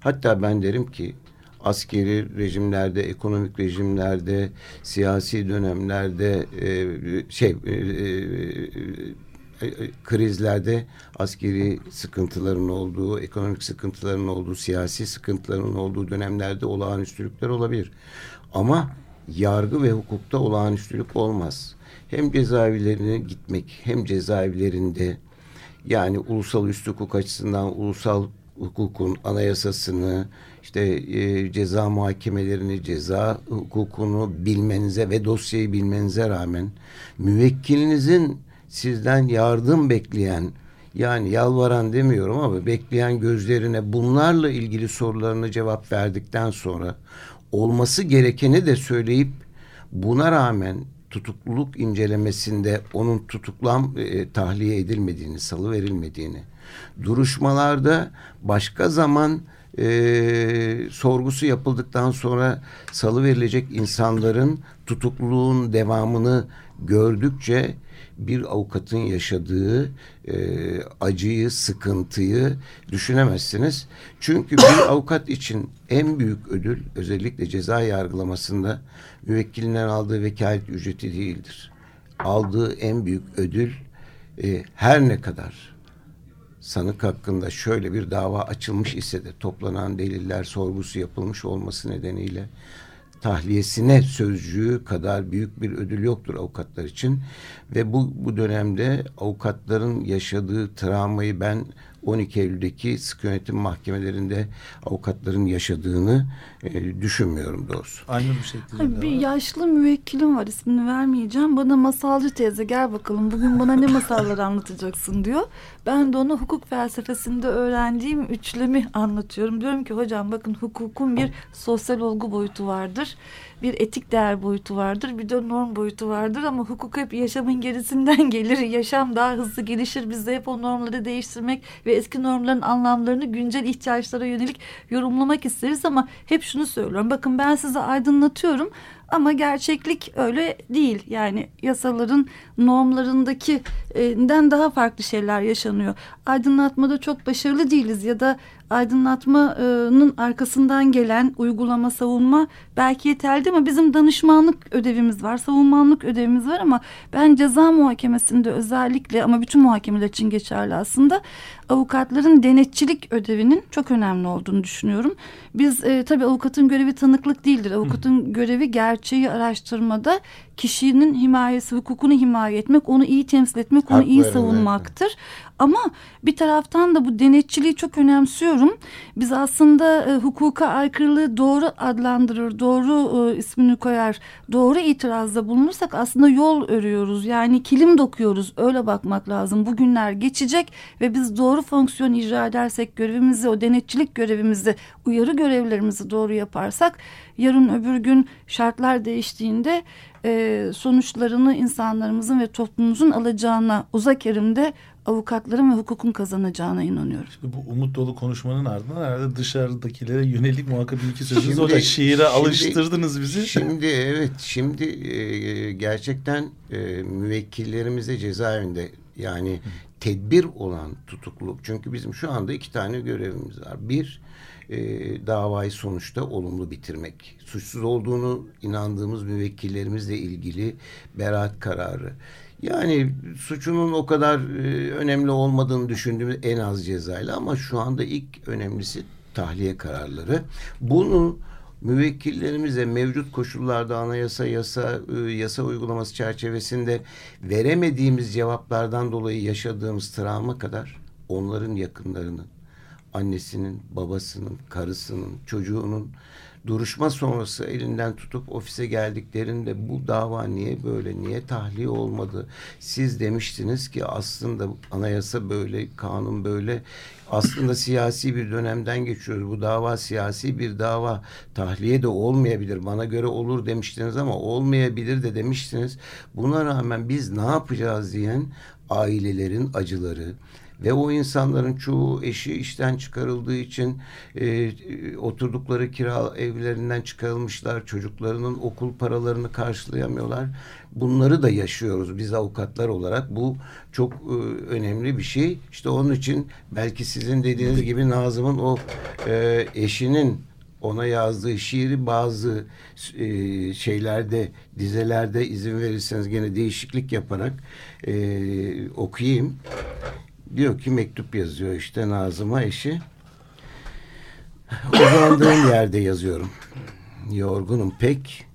Hatta ben derim ki askeri rejimlerde, ekonomik rejimlerde, siyasi dönemlerde e, şey e, e, e, krizlerde askeri sıkıntıların olduğu, ekonomik sıkıntıların olduğu, siyasi sıkıntıların olduğu dönemlerde olağanüstülükler olabilir. Ama yargı ve hukukta olağanüstülük olmaz. Hem cezaevlerine gitmek hem cezaevlerinde yani ulusal üst hukuk açısından ulusal hukukun anayasasını, işte e, ceza muhakemelerini, ceza hukukunu bilmenize ve dosyayı bilmenize rağmen müvekkilinizin sizden yardım bekleyen yani yalvaran demiyorum ama bekleyen gözlerine bunlarla ilgili sorularını cevap verdikten sonra olması gerekeni de söyleyip buna rağmen tutukluluk incelemesinde onun tutuklam e, tahliye edilmediğini, salı verilmediğini, duruşmalarda başka zaman e, sorgusu yapıldıktan sonra salı verilecek insanların tutukluluğun devamını gördükçe bir avukatın yaşadığı e, acıyı, sıkıntıyı düşünemezsiniz. Çünkü bir [COUGHS] avukat için en büyük ödül özellikle ceza yargılamasında müvekkilinden aldığı vekalet ücreti değildir. Aldığı en büyük ödül e, her ne kadar sanık hakkında şöyle bir dava açılmış ise de toplanan deliller sorgusu yapılmış olması nedeniyle tahliyesine sözcüğü kadar büyük bir ödül yoktur avukatlar için. Ve bu bu dönemde avukatların yaşadığı travmayı ben 12 Eylül'deki sık yönetim mahkemelerinde avukatların yaşadığını e, düşünmüyorum doğrusu. Aynı bir şekilde. Bir yaşlı müvekkilim var ismini vermeyeceğim. Bana masalcı teyze gel bakalım bugün bana ne masallar anlatacaksın diyor. Ben de ona hukuk felsefesinde öğrendiğim üçlemi anlatıyorum. Diyorum ki hocam bakın hukukun bir sosyal olgu boyutu vardır bir etik değer boyutu vardır, bir de norm boyutu vardır ama hukuk hep yaşamın gerisinden [LAUGHS] gelir. Yaşam daha hızlı gelişir. Biz de hep o normları değiştirmek ve eski normların anlamlarını güncel ihtiyaçlara yönelik yorumlamak isteriz ama hep şunu söylüyorum. Bakın ben size aydınlatıyorum ama gerçeklik öyle değil. Yani yasaların normlarındaki den daha farklı şeyler yaşanıyor. Aydınlatmada çok başarılı değiliz ya da aydınlatmanın arkasından gelen uygulama, savunma belki yeterli ama bizim danışmanlık ödevimiz var, savunmanlık ödevimiz var ama ben ceza muhakemesinde özellikle ama bütün muhakemeler için geçerli aslında avukatların denetçilik ödevinin çok önemli olduğunu düşünüyorum. Biz e, tabii avukatın görevi tanıklık değildir. Avukatın Hı. görevi gerçeği araştırmada kişinin himayesi, hukukunu himaye etmek, onu iyi temsil etmek, onu iyi savunmaktır. Evet. Ama bir taraftan da bu denetçiliği çok önemsiyorum. Biz aslında e, hukuka aykırılığı doğru adlandırır, doğru e, ismini koyar, doğru itirazda bulunursak aslında yol örüyoruz. Yani kilim dokuyoruz. Öyle bakmak lazım. Bugünler geçecek ve biz doğru fonksiyon icra edersek görevimizi, o denetçilik görevimizi, uyarı görevlerimizi doğru yaparsak yarın öbür gün şartlar değiştiğinde e, sonuçlarını insanlarımızın ve toplumumuzun alacağına uzak erimde avukatların ve hukukun kazanacağına inanıyorum. Şimdi bu umut dolu konuşmanın ardından herhalde dışarıdakilere yönelik muhakkak bir iki sözünüz olacak. Şiire şimdi, alıştırdınız bizi. Şimdi evet şimdi e, gerçekten e, müvekkillerimize cezaevinde yani tedbir olan tutukluluk. Çünkü bizim şu anda iki tane görevimiz var. Bir e, davayı sonuçta olumlu bitirmek. Suçsuz olduğunu inandığımız müvekkillerimizle ilgili beraat kararı. Yani suçunun o kadar e, önemli olmadığını düşündüğümüz en az cezayla ama şu anda ilk önemlisi tahliye kararları. Bunu müvekkillerimize mevcut koşullarda anayasa yasa e, yasa uygulaması çerçevesinde veremediğimiz cevaplardan dolayı yaşadığımız travma kadar onların yakınlarının annesinin, babasının, karısının, çocuğunun duruşma sonrası elinden tutup ofise geldiklerinde bu dava niye böyle, niye tahliye olmadı? Siz demiştiniz ki aslında anayasa böyle, kanun böyle. Aslında siyasi bir dönemden geçiyoruz. Bu dava siyasi bir dava. Tahliye de olmayabilir. Bana göre olur demiştiniz ama olmayabilir de demiştiniz. Buna rağmen biz ne yapacağız diyen ailelerin acıları, Ve o insanların çoğu eşi işten çıkarıldığı için e, oturdukları kira evlerinden çıkarılmışlar. Çocuklarının okul paralarını karşılayamıyorlar. Bunları da yaşıyoruz biz avukatlar olarak. Bu çok e, önemli bir şey. İşte onun için belki sizin dediğiniz gibi Nazım'ın o e, eşinin ona yazdığı şiiri bazı e, şeylerde dizelerde izin verirseniz gene değişiklik yaparak e, okuyayım. Diyor ki mektup yazıyor işte Nazım'a eşi. Uzandığım [COUGHS] yerde yazıyorum. Yorgunum pek.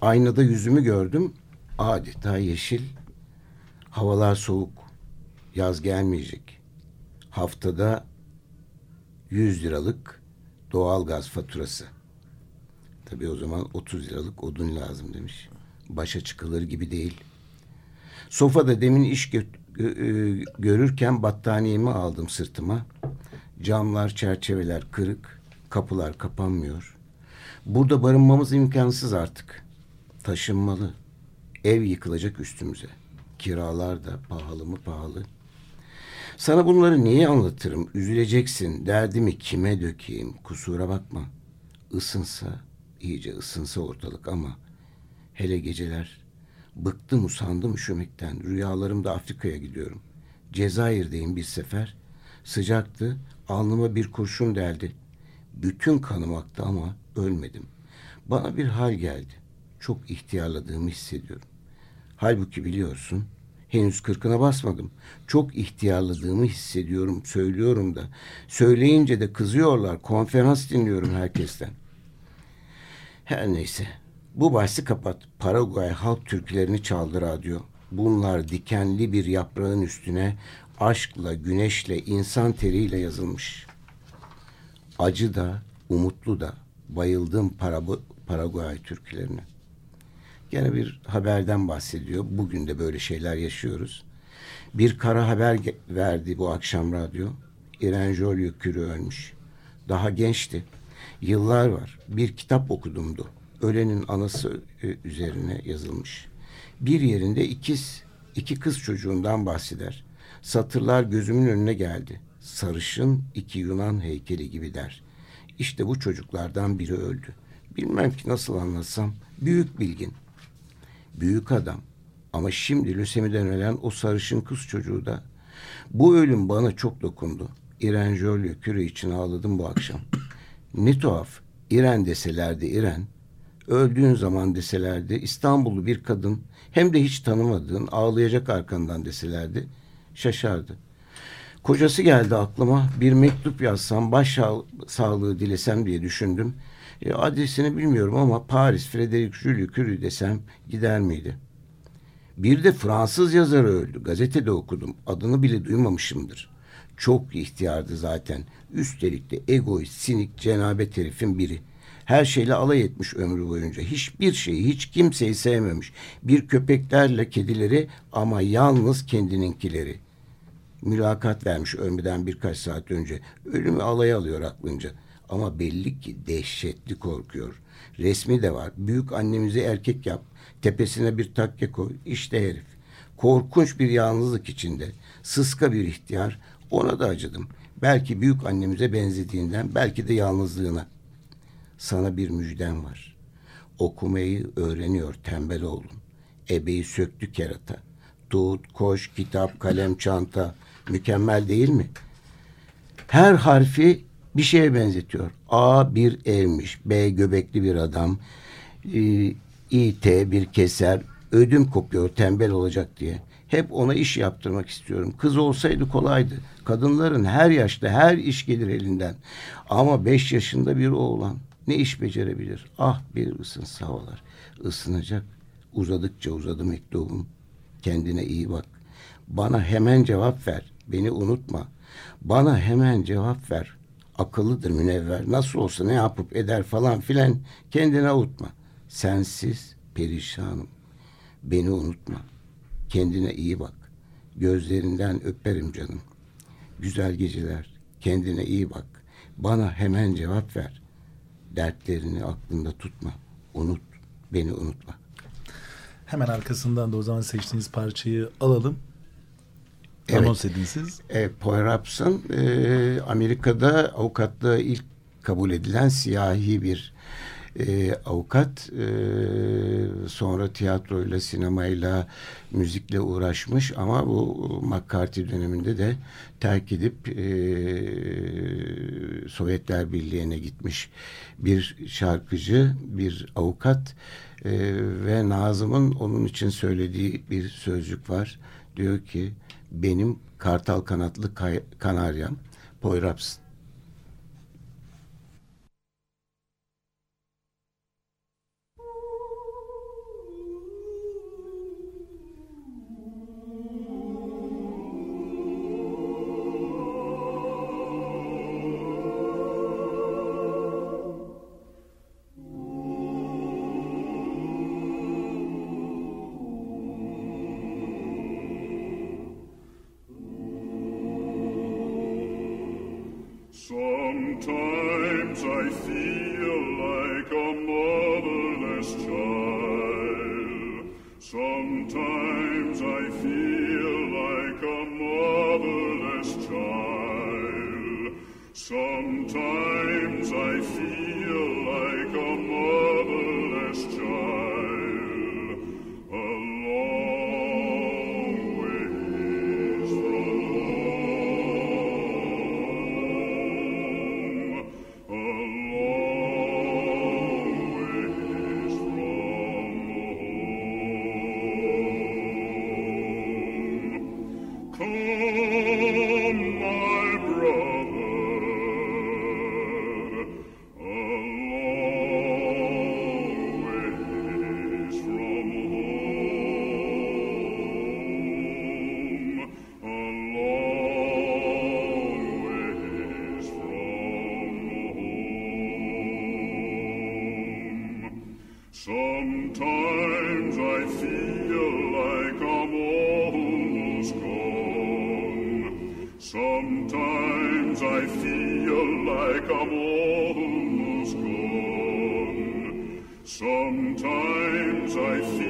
Aynada yüzümü gördüm. Adeta yeşil. Havalar soğuk. Yaz gelmeyecek. Haftada 100 liralık doğal gaz faturası. Tabii o zaman 30 liralık odun lazım demiş. Başa çıkılır gibi değil. Sofada demin iş görürken battaniyemi aldım sırtıma. Camlar, çerçeveler kırık, kapılar kapanmıyor. Burada barınmamız imkansız artık. Taşınmalı. Ev yıkılacak üstümüze. Kiralar da pahalı mı pahalı. Sana bunları niye anlatırım? Üzüleceksin. Derdimi kime dökeyim? Kusura bakma. Isınsa, iyice ısınsa ortalık ama hele geceler bıktım usandım üşümekten. Rüyalarımda Afrika'ya gidiyorum. Cezayir'deyim bir sefer. Sıcaktı. Alnıma bir kurşun deldi. Bütün kanım aktı ama ölmedim. Bana bir hal geldi. Çok ihtiyarladığımı hissediyorum. Halbuki biliyorsun henüz kırkına basmadım. Çok ihtiyarladığımı hissediyorum, söylüyorum da. Söyleyince de kızıyorlar. Konferans dinliyorum herkesten. Her neyse. Bu bahsi kapat. Paraguay halk türkülerini çaldı radyo. Bunlar dikenli bir yaprağın üstüne aşkla, güneşle, insan teriyle yazılmış. Acı da, umutlu da bayıldım Paraguay türkülerine. Gene bir haberden bahsediyor. Bugün de böyle şeyler yaşıyoruz. Bir kara haber verdi bu akşam radyo. İren Jolio Kürü ölmüş. Daha gençti. Yıllar var. Bir kitap okudumdu. Ölenin anası e, üzerine yazılmış. Bir yerinde ikiz, iki kız çocuğundan bahseder. Satırlar gözümün önüne geldi. Sarışın iki Yunan heykeli gibi der. İşte bu çocuklardan biri öldü. Bilmem ki nasıl anlatsam. Büyük bilgin büyük adam. Ama şimdi lösemiden ölen o sarışın kız çocuğu da. Bu ölüm bana çok dokundu. İren Jolyo küre için ağladım bu akşam. Ne tuhaf. İren deselerdi İren. Öldüğün zaman deselerdi İstanbullu bir kadın hem de hiç tanımadığın ağlayacak arkandan deselerdi şaşardı. Kocası geldi aklıma bir mektup yazsam baş sağlığı dilesem diye düşündüm. E, adresini bilmiyorum ama Paris Frederic Jules Curie desem gider miydi? Bir de Fransız yazarı öldü. Gazetede okudum. Adını bile duymamışımdır. Çok ihtiyardı zaten. Üstelik de egoist, sinik, cenabet herifin biri. Her şeyle alay etmiş ömrü boyunca. Hiçbir şeyi, hiç kimseyi sevmemiş. Bir köpeklerle kedileri ama yalnız kendininkileri. Mülakat vermiş ölmeden birkaç saat önce. Ölümü alay alıyor aklınca. Ama belli ki dehşetli korkuyor. Resmi de var. Büyük annemizi erkek yap. Tepesine bir takke koy. İşte herif. Korkunç bir yalnızlık içinde. Sıska bir ihtiyar. Ona da acıdım. Belki büyük annemize benzediğinden, belki de yalnızlığına. Sana bir müjdem var. Okumayı öğreniyor tembel oğlum. Ebeyi söktü kerata. Tut, koş, kitap, kalem, çanta. Mükemmel değil mi? Her harfi bir şeye benzetiyor. A bir evmiş, B göbekli bir adam, e, İT bir keser, ödüm kopuyor tembel olacak diye. Hep ona iş yaptırmak istiyorum. Kız olsaydı kolaydı. Kadınların her yaşta her iş gelir elinden. Ama beş yaşında bir oğlan ne iş becerebilir? Ah bir ısınsa havalar. Isınacak. Uzadıkça uzadı mektubum. Kendine iyi bak. Bana hemen cevap ver. Beni unutma. Bana hemen cevap ver akıllıdır münevver. Nasıl olsa ne yapıp eder falan filan kendine avutma. Sensiz perişanım. Beni unutma. Kendine iyi bak. Gözlerinden öperim canım. Güzel geceler. Kendine iyi bak. Bana hemen cevap ver. Dertlerini aklında tutma. Unut. Beni unutma. Hemen arkasından da o zaman seçtiğiniz parçayı alalım. Evet. Anons edin siz. E, Poiraps'ın e, Amerika'da avukatlığa ilk kabul edilen siyahi bir e, avukat. E, sonra tiyatroyla, sinemayla, müzikle uğraşmış ama bu McCarthy döneminde de terk edip e, Sovyetler Birliği'ne gitmiş bir şarkıcı, bir avukat e, ve Nazım'ın onun için söylediği bir sözcük var. Diyor ki benim kartal kanatlı kanaryam Poyraps. Sometimes I feel like I'm almost gone. Sometimes I feel like I'm almost gone. Sometimes I feel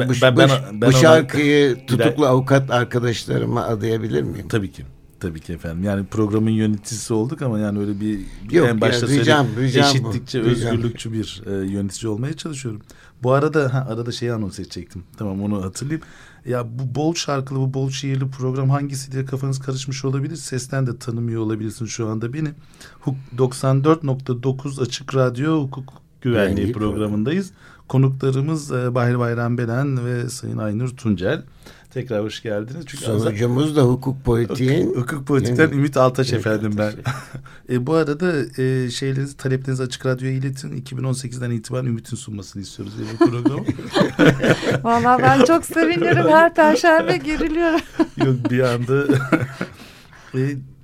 ben, Ben- bu, ben- bu, ben- bu ben ona- şarkıyı tutuklu avukat arkadaşlarıma adayabilir miyim? Tabii ki. Tabii ki efendim. Yani programın yöneticisi olduk ama yani öyle bir Yok en başta ya, ricam, ricam bu. özgürlükçü bir e, yönetici olmaya çalışıyorum. Bu arada ha, arada şeyi anons edecektim. Tamam onu hatırlayayım. Ya bu bol şarkılı, bu bol şiirli program hangisi diye kafanız karışmış olabilir. Sesten de tanımıyor olabilirsin şu anda beni. Huk 94.9 Açık Radyo Hukuk Güvenliği Güvenliği programındayız. Konuklarımız e, Bahri Bayram Belen ve Sayın Aynur Tuncel. Tekrar hoş geldiniz. Çünkü Sonucumuz da hukuk politiğin. Hukuk politikten Yani- Ümit Altaş Ümit efendim ben. Altaş, [LAUGHS] e, bu arada e, şeylerinizi, taleplerinizi Açık Radyo'ya iletin. 2018'den itibaren Ümit'in sunmasını istiyoruz diye bu programı. [LAUGHS] Vallahi ben çok seviniyorum. Her perşembe geriliyorum. [LAUGHS] Yok bir anda. e,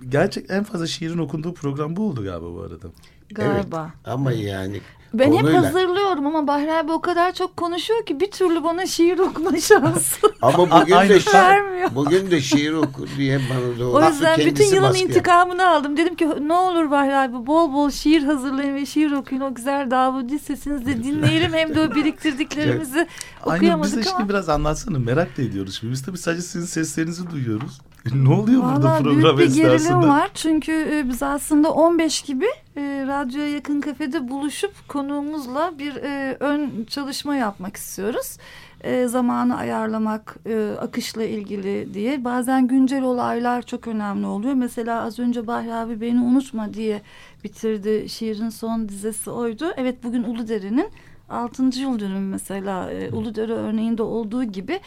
gerçek en fazla şiirin okunduğu program bu oldu galiba bu arada. Galiba. Ama yani Ben hep konuyla- hazırlıyorum ama Bahri abi o kadar çok konuşuyor ki bir türlü bana şiir okuma [LAUGHS] şansı Ama bugün aynı de şey. vermiyor. bugün de şiir oku diye bana da O yüzden bütün yılın baskı intikamını aldım. Dedim ki ne olur Bahri abi bol bol şiir hazırlayın ve şiir okuyun. O güzel Davudi sesinizi de dinleyelim. Hem de o [LAUGHS] biriktirdiklerimizi Aynı biz okuyamadık de ama. şimdi biraz anlatsana merak da ediyoruz. Şimdi biz tabii sadece sizin seslerinizi duyuyoruz. Ne oluyor burada Valla program büyük bir gerilim var. Çünkü e, biz aslında 15 gibi e, radyoya yakın kafede buluşup konuğumuzla bir e, ön çalışma yapmak istiyoruz. E, zamanı ayarlamak, e, akışla ilgili diye. Bazen güncel olaylar çok önemli oluyor. Mesela az önce Bahri abi beni unutma diye bitirdi. Şiirin son dizesi oydu. Evet bugün Uludere'nin 6. yıl dönümü mesela e, Uludere örneğinde olduğu gibi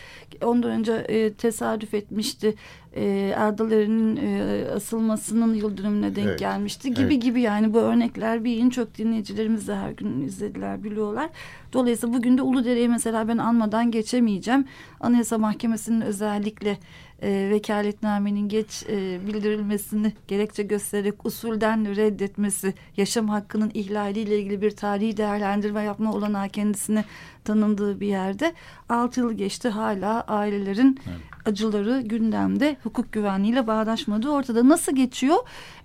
ondan önce e, tesadüf etmişti e, Erdal Eren'in e, asılmasının yıl dönümüne denk Evet. gelmişti gibi Evet. gibi yani bu örnekler bir yığın çok dinleyicilerimiz de her gün izlediler biliyorlar. Dolayısıyla bugün de Uludere'yi mesela ben anmadan geçemeyeceğim. Anayasa Mahkemesi'nin özellikle e, vekaletnamenin geç e, bildirilmesini gerekçe göstererek usulden reddetmesi, yaşam hakkının ihlaliyle ilgili bir tarihi değerlendirme yapma olanağı kendisine tanındığı bir yerde 6 yıl geçti hala ailelerin acıları gündemde hukuk güvenliğiyle bağdaşmadığı ortada. Nasıl geçiyor?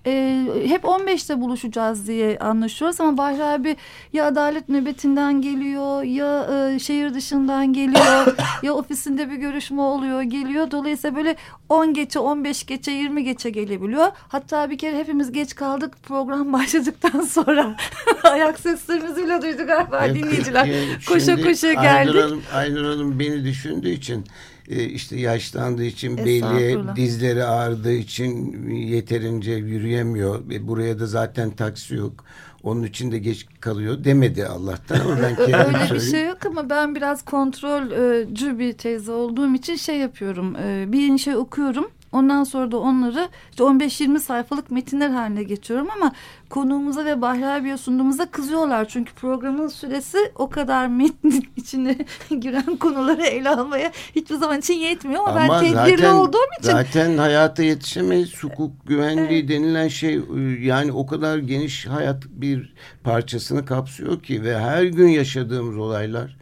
Ee, hep 15'te buluşacağız diye anlaşıyoruz ama Bahri abi ya adalet nöbetinden geliyor ya e, şehir dışından geliyor [COUGHS] ya ofisinde bir görüşme oluyor geliyor. Dolayısıyla böyle 10 geçe 15 geçe 20 geçe gelebiliyor. Hatta bir kere hepimiz geç kaldık program [LAUGHS] başladıktan sonra [LAUGHS] ayak seslerimizi bile duydu galiba dinleyiciler. yani koşa şimdi koşa Aynur geldik. Hanım, Aynur Hanım beni düşündüğü için e, işte yaşlandığı için belli dizleri ağrıdığı için yeterince yürüyemiyor ve buraya da zaten taksi yok. Onun için de geç kalıyor demedi Allah'tan ama ben kendim Öyle bir söyleyeyim. şey yok ama ben biraz kontrolcü bir teyze olduğum için şey yapıyorum. e, Bir şey okuyorum. Ondan sonra da onları işte 15-20 sayfalık metinler haline geçiyorum ama konuğumuza ve Bahri abiye sunduğumuza kızıyorlar. Çünkü programın süresi o kadar metnin [LAUGHS] içine [LAUGHS] giren konuları ele almaya hiçbir zaman için yetmiyor. Ama, ben tedbirli olduğum için Zaten hayata yetişemeyiz. Hukuk güvenliği denilen şey e, yani o kadar geniş hayat bir parçasını kapsıyor ki ve her gün yaşadığımız olaylar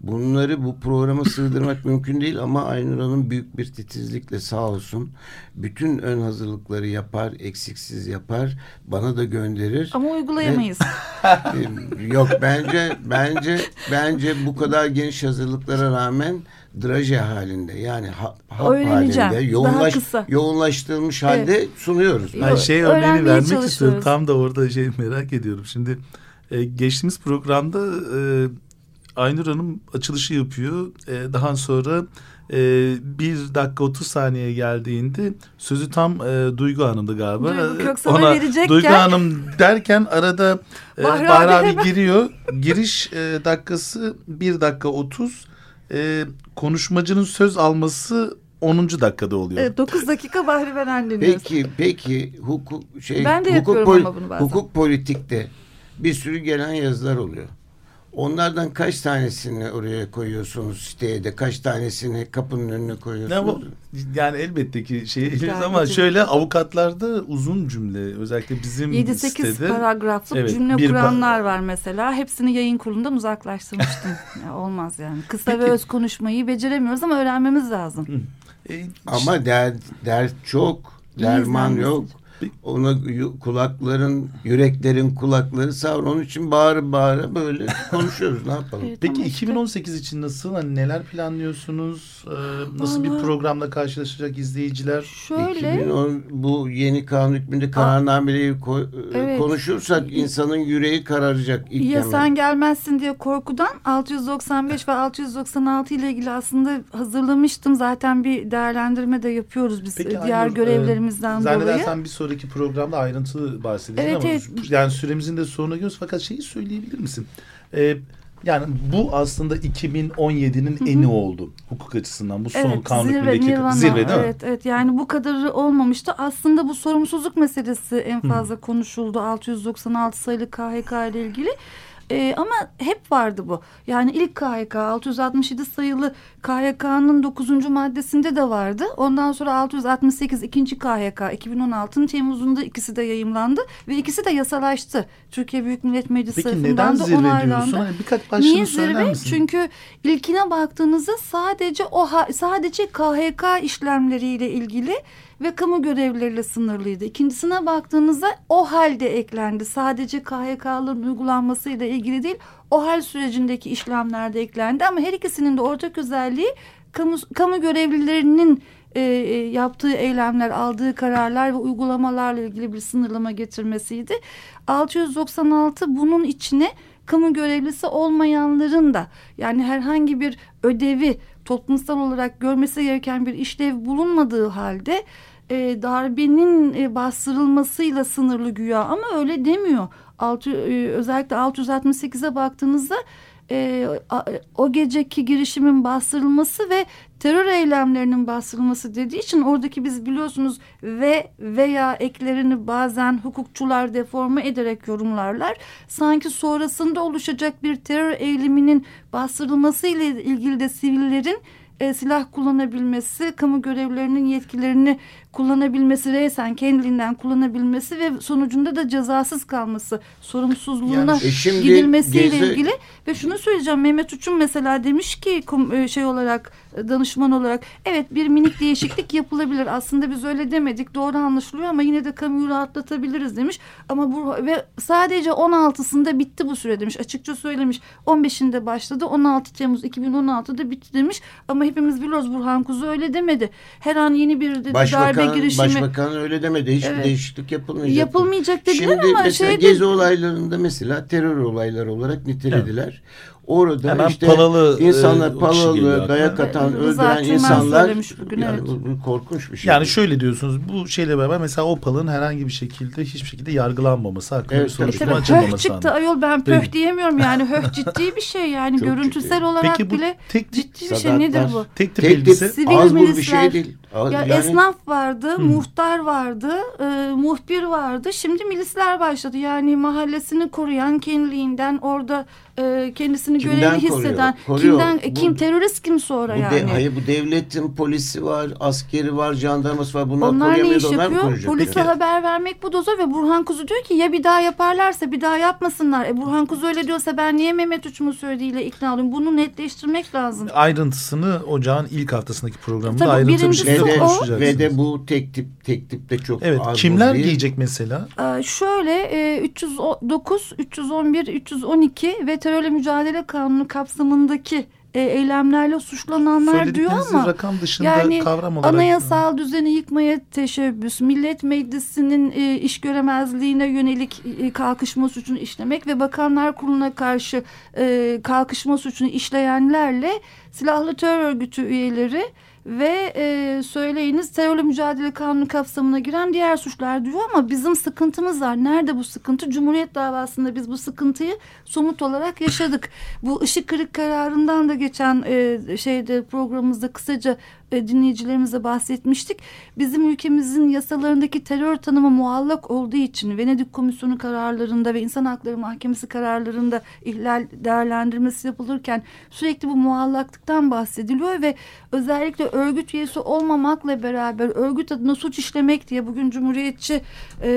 bunları bu programa sığdırmak [LAUGHS] mümkün değil ama Aynur Hanım büyük bir titizlikle sağ olsun bütün ön hazırlıkları yapar, eksiksiz yapar, bana da gönderir. ama uygulayamayız. Ee, Yok bence bence bence bu kadar geniş hazırlıklara rağmen draje halinde yani ha, hap halinde yoğunlaş, yoğunlaştırılmış halde sunuyoruz. Ben şey Öğrenmeye örneğini vermek istiyorum. Tam da orada şey merak ediyorum. Şimdi e, geçtiğimiz programda e, Aynur Hanım açılışı yapıyor. E, daha sonra e, bir dakika 30 saniye geldiğinde sözü tam e, Duygu Hanım'dı galiba. Duygu E, Köksal'a verecekken- Duygu Hanım derken arada e, Bahri Bahri, abi hemen- giriyor. Giriş e, dakikası bir dakika 30. E, konuşmacının söz alması 10. dakikada oluyor. Evet, 9 dakika Bahri Beren dinliyoruz. Peki peki hukuk şey Ben de hukuk, yapıyorum ama bunu bazen. hukuk politikte bir sürü gelen yazılar oluyor. Onlardan kaç tanesini oraya koyuyorsunuz siteye de kaç tanesini kapının önüne Ne bu? koyuyorsunuz? Yani elbette ki şey Yani ama şöyle avukatlarda uzun cümle özellikle bizim 7-8 sitede paragraflık Evet, cümle kuranlar var mesela. Hepsini yayın kurulundan uzaklaştırmıştım. [LAUGHS] ya olmaz yani. Kısa ve Peki. öz konuşmayı beceremiyoruz ama öğrenmemiz lazım. e, Ama dert, dert çok, derman yok. Ona kulakların, yüreklerin kulakları sağır. Onun için bağırıp bağıra böyle konuşuyoruz. Ne yapalım? Evet, Peki işte 2018 için nasıl? Hani neler planlıyorsunuz? Ee, nasıl bir Vallahi- programla karşılaşacak izleyiciler? Şöyle 2010 bu yeni kanun hükmünde kararnameyi ko- Evet. konuşursak insanın yüreği kararacak ilk ya hemen. sen gelmezsin diye korkudan 695 ve 696 ile ilgili aslında hazırlamıştım. Zaten bir değerlendirme de yapıyoruz biz Peki, e, diğer Aynur, görevlerimizden e, dolayı. Zannedersem bir sonraki programda ayrıntılı bahsedeceğiz Evet, ama evet. yani süremizin de sonuna geliyoruz. Fakat şeyi söyleyebilir misin? Ee, yani bu aslında 2017'nin eni oldu hukuk açısından. Bu son kanun zirve, Nirvana. zirve değil mi? Evet, evet. Yani bu kadarı olmamıştı. Aslında bu sorumsuzluk meselesi en fazla konuşuldu 696 sayılı KHK ile ilgili. Ee, ama hep vardı bu. Yani ilk KHK 667 sayılı KHK'nın 9. maddesinde de vardı. Ondan sonra 668 ikinci KHK 2016'nın Temmuz'unda ikisi de yayımlandı ve ikisi de yasalaştı. Türkiye Büyük Millet Meclisi Peki neden da zirve onaylandı. diyorsun? Hani birkaç başlığını Niye zirve? misin? Çünkü ilkine baktığınızda sadece o sadece KHK işlemleriyle ilgili ve kamu görevlileriyle sınırlıydı. İkincisine baktığınızda o halde eklendi. Sadece KHK'ların uygulanmasıyla ilgili değil, o hal sürecindeki işlemlerde eklendi. Ama her ikisinin de ortak özelliği kamu, kamu görevlilerinin e, e, yaptığı eylemler, aldığı kararlar ve uygulamalarla ilgili bir sınırlama getirmesiydi. 696 bunun içine kamu görevlisi olmayanların da yani herhangi bir ödevi toplumsal olarak görmesi gereken bir işlev bulunmadığı halde e, darbenin e, bastırılmasıyla sınırlı güya ama öyle demiyor. Altı, e, özellikle 668'e baktığınızda e, o geceki girişimin bastırılması ve terör eylemlerinin bastırılması dediği için oradaki biz biliyorsunuz ve veya eklerini bazen hukukçular deforme ederek yorumlarlar. Sanki sonrasında oluşacak bir terör eyleminin bastırılması ile ilgili de sivillerin e, silah kullanabilmesi, kamu görevlerinin yetkilerini kullanabilmesi, reysen kendiliğinden kullanabilmesi ve sonucunda da cezasız kalması, sorumsuzluğuna Yani E şimdi gidilmesiyle gezi- ilgili ve şunu söyleyeceğim Mehmet Uç'un mesela demiş ki e, şey olarak e, danışman olarak evet bir minik değişiklik yapılabilir. Aslında biz öyle demedik. Doğru anlaşılıyor ama yine de kamuyu rahatlatabiliriz demiş. Ama bu ve sadece 16'sında bitti bu süre demiş. Açıkça söylemiş. 15'inde başladı. 16 Temmuz 2016'da bitti demiş. Ama hepimiz biliyoruz Burhan Kuzu öyle demedi. Her an yeni bir darbe girişimi başbakan öyle demedi. Hiçbir Evet. değişiklik yapılmayacak. yapılmayacak dediler Şimdi ama mesela şey gezi olaylarında mesela terör olayları olarak nitelediler. Orada Hemen işte Palalı, insanlar e, o kişi geliyor palalı, dayak atan, Rıza öldüren Tümen insanlar bugün, yani evet. korkunç bir şey. Yani şöyle diyorsunuz bu şeyle beraber mesela Opal'ın herhangi bir şekilde hiçbir şekilde yargılanmaması hakkında Evet, bir. E soruşturma tabii açılmaması. höh çıktı ayol ben pöh mi? diyemiyorum yani höh ciddi bir şey yani Çok görüntüsel ciddi. olarak Peki bu bile tek ciddi bir şey nedir bu? tek tip elbise Sivil az bir milisler- şey değil. Az- Ya yani esnaf vardı, muhtar vardı, e, muhbir vardı. Şimdi milisler başladı. Yani mahallesini koruyan, kendiliğinden orada e, kendisini Kimden görevli koruyor? hisseden, Koruyor. kimden Bu- kim terörist kim sonra bu, yani? de, hayır, bu devletin polisi var, askeri var, jandarması var. Bunlar Onlar ne iş onlar yapıyor? Polise Peki. haber vermek bu doza ve Burhan Kuzu diyor ki ya bir daha yaparlarsa bir daha yapmasınlar. E Burhan Kuzu öyle diyorsa ben niye Mehmet Uçum'un söylediğiyle ikna olayım? Bunu netleştirmek lazım. ayrıntısını ocağın ilk haftasındaki programında Tabii ayrıntılı bir şekilde Ve de, o. konuşacaksınız. ve de bu tek tip tek tip de çok Evet kimler değil. giyecek mesela? Ee, şöyle e, 309, 311, 312 ve terörle mücadele kanunu kapsamındaki e, eylemlerle suçlananlar diyor ama rakam dışında yani kavram olarak. anayasal düzeni yıkmaya teşebbüs, millet meclisinin e, iş göremezliğine yönelik e, kalkışma suçunu işlemek ve bakanlar kuruluna karşı e, kalkışma suçunu işleyenlerle silahlı terör örgütü üyeleri ve e, söyleyiniz terörle mücadele kanunu kapsamına giren diğer suçlar diyor ama bizim sıkıntımız var. Nerede bu sıkıntı? Cumhuriyet davasında biz bu sıkıntıyı somut olarak yaşadık. Bu ışık kırık kararından da geçen e, şeyde programımızda kısaca e, dinleyicilerimize bahsetmiştik. Bizim ülkemizin yasalarındaki terör tanımı muallak olduğu için Venedik Komisyonu kararlarında ve İnsan Hakları Mahkemesi kararlarında ihlal değerlendirmesi yapılırken sürekli bu muallaklıktan bahsediliyor ve özellikle örgüt üyesi olmamakla beraber örgüt adına suç işlemek diye bugün Cumhuriyetçi e,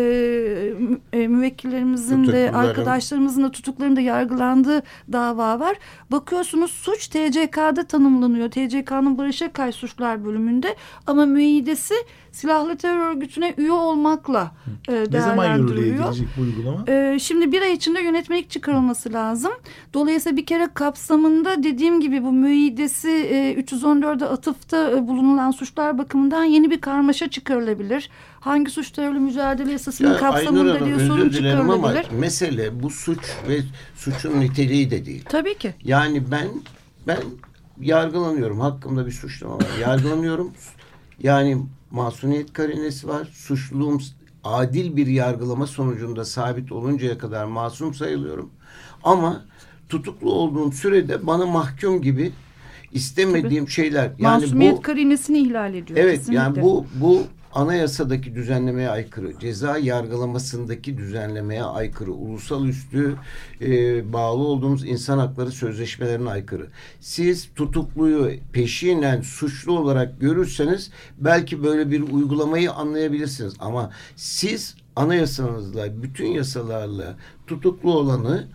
e, müvekkillerimizin de arkadaşlarımızın da tutuklarında yargılandığı dava var. Bakıyorsunuz suç TCK'da tanımlanıyor. TCK'nın Barış Akay suçlar bölümünde ama müeyyidesi silahlı terör örgütüne üye olmakla e, ne zaman yürürlüğe değerlendiriliyor. girecek bu uygulama? Ee, şimdi bir ay içinde yönetmelik çıkarılması lazım. Dolayısıyla bir kere kapsamında dediğim gibi bu müeyyidesi e, 314'e atıfta e, bulunulan suçlar bakımından yeni bir karmaşa çıkarılabilir. Hangi suç terörle mücadele yasasının Ya kapsamında Hanım diye sorun dilerim ama çıkarılabilir. mesele bu suç ve suçun niteliği de değil. Tabii ki. Yani ben ben yargılanıyorum. Hakkımda bir suçlama var. Yargılanıyorum. Yani masumiyet karinesi var. Suçluluğum adil bir yargılama sonucunda sabit oluncaya kadar masum sayılıyorum. Ama tutuklu olduğum sürede bana mahkum gibi istemediğim şeyler. Yani Masumiyet bu karinesini ihlal ediyor. Evet kesinlikle. yani bu bu anayasadaki düzenlemeye aykırı, ceza yargılamasındaki düzenlemeye aykırı, ulusal üstü e, bağlı olduğumuz insan hakları sözleşmelerine aykırı. Siz tutukluyu peşinen suçlu olarak görürseniz belki böyle bir uygulamayı anlayabilirsiniz. Ama siz anayasanızla, bütün yasalarla tutuklu olanı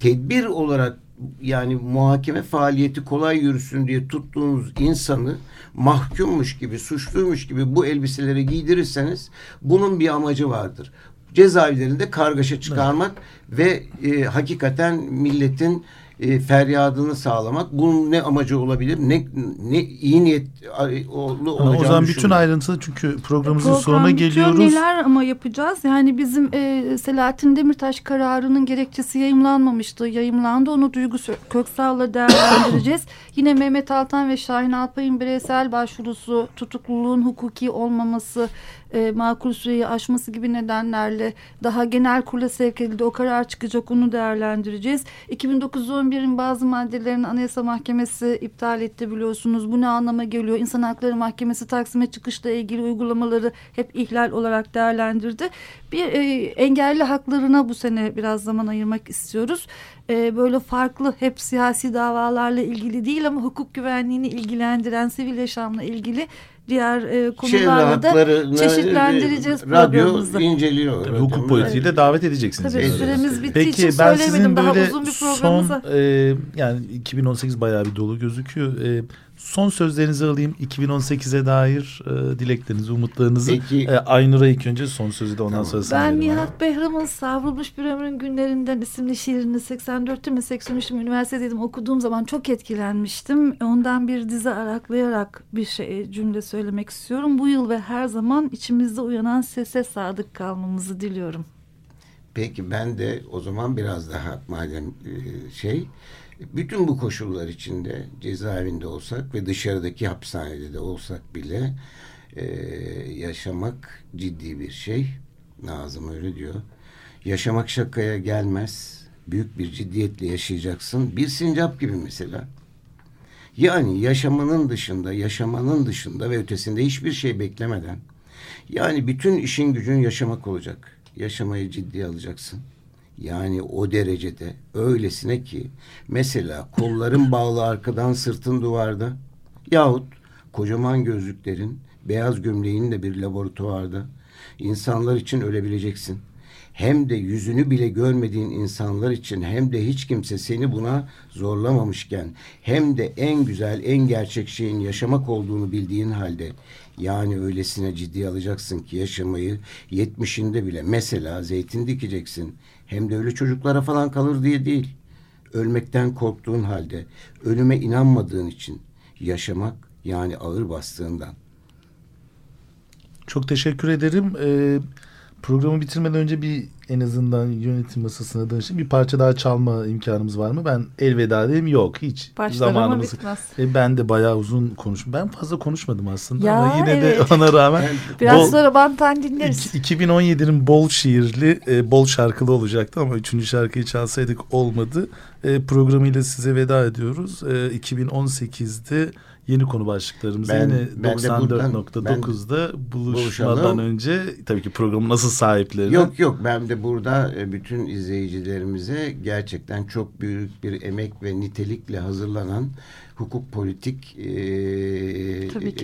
tedbir olarak yani muhakeme faaliyeti kolay yürüsün diye tuttuğunuz insanı mahkummuş gibi, suçluymuş gibi bu elbiseleri giydirirseniz bunun bir amacı vardır. Cezaevlerinde kargaşa çıkarmak ve e, hakikaten milletin e, feryadını sağlamak. Bunun ne amacı olabilir? Ne ne iyi niyet e, olacağını o zaman bütün ayrıntılı çünkü programımızın Program sonuna geliyoruz. Neler ama yapacağız? Yani bizim e, Selahattin Demirtaş kararının gerekçesi yayımlanmamıştı. Yayımlandı. Onu Duygu Köksal'la değerlendireceğiz. [COUGHS] Yine Mehmet Altan ve Şahin Alpay'ın bireysel başvurusu, tutukluluğun hukuki olmaması, e, makul süreyi aşması gibi nedenlerle daha genel kurula sevk edildi. O karar çıkacak. Onu değerlendireceğiz. 101'in bazı maddelerini Anayasa Mahkemesi iptal etti biliyorsunuz. Bu ne anlama geliyor? İnsan Hakları Mahkemesi Taksim'e çıkışla ilgili uygulamaları hep ihlal olarak değerlendirdi. Bir e, engelli haklarına bu sene biraz zaman ayırmak istiyoruz. E, böyle farklı hep siyasi davalarla ilgili değil ama hukuk güvenliğini ilgilendiren sivil yaşamla ilgili diğer e, Çevre konularda da çeşitlendireceğiz e, radyo inceliyor. Tabii hukuk politiğiyle davet edeceksiniz. Tabii yani. süremiz bittiği Peki için ben söyleyemedim. sizin Daha böyle uzun bir son programımız var. e, yani 2018 bayağı bir dolu gözüküyor. E, son sözlerinizi alayım 2018'e dair e, dileklerinizi, umutlarınızı. Peki. E, Aynur'a ilk önce son sözü de ondan Tamam. sonra Ben. Nihat Behram'ın Savrulmuş Bir Ömrün Günlerinden isimli şiirini 84'te mi 83'te mi üniversitedeydim okuduğum zaman çok etkilenmiştim. Ondan bir dizi araklayarak bir şey cümle söylemek istiyorum. Bu yıl ve her zaman içimizde uyanan sese sadık kalmamızı diliyorum. Peki ben de o zaman biraz daha madem e, şey bütün bu koşullar içinde cezaevinde olsak ve dışarıdaki hapishanede de olsak bile e, yaşamak ciddi bir şey. Nazım öyle diyor. Yaşamak şakaya gelmez. Büyük bir ciddiyetle yaşayacaksın. Bir sincap gibi mesela. Yani yaşamanın dışında, yaşamanın dışında ve ötesinde hiçbir şey beklemeden yani bütün işin gücün yaşamak olacak. Yaşamayı ciddiye alacaksın. Yani o derecede öylesine ki mesela kolların bağlı arkadan sırtın duvarda yahut kocaman gözlüklerin beyaz gömleğin de bir laboratuvarda insanlar için ölebileceksin. Hem de yüzünü bile görmediğin insanlar için hem de hiç kimse seni buna zorlamamışken hem de en güzel en gerçek şeyin yaşamak olduğunu bildiğin halde yani öylesine ciddi alacaksın ki yaşamayı yetmişinde bile mesela zeytin dikeceksin. Hem de öyle çocuklara falan kalır diye değil. Ölmekten korktuğun halde ölüme inanmadığın için yaşamak yani ağır bastığından. Çok teşekkür ederim. Ee, programı bitirmeden önce bir en azından yönetim masasına danışayım. Bir parça daha çalma imkanımız var mı? Ben elveda diyeyim yok hiç. Ama Zamanımız- bitmez. E, ben de bayağı uzun konuştum. Ben fazla konuşmadım aslında Ya, ama yine de evet. [LAUGHS] ona rağmen Biraz bol- sonra bantan dinleriz. İki- 2017'nin bol şiirli, e, bol şarkılı olacaktı ama üçüncü şarkıyı çalsaydık olmadı. E, programıyla size veda ediyoruz. E, 2018'de yeni konu başlıklarımız Ben- yine ben de buradan- 94.9'da buluşmadan buluşalım. önce tabii ki programın nasıl sahipleri. Yok yok ben de burada e, bütün izleyicilerimize gerçekten çok büyük bir emek ve nitelikle hazırlanan hukuk politik e,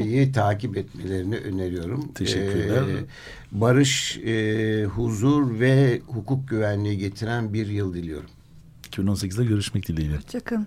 yi takip etmelerini öneriyorum. Teşekkürler. E, barış, e, huzur ve hukuk güvenliği getiren bir yıl diliyorum. 2018'de görüşmek dileğiyle. Hoşçakalın.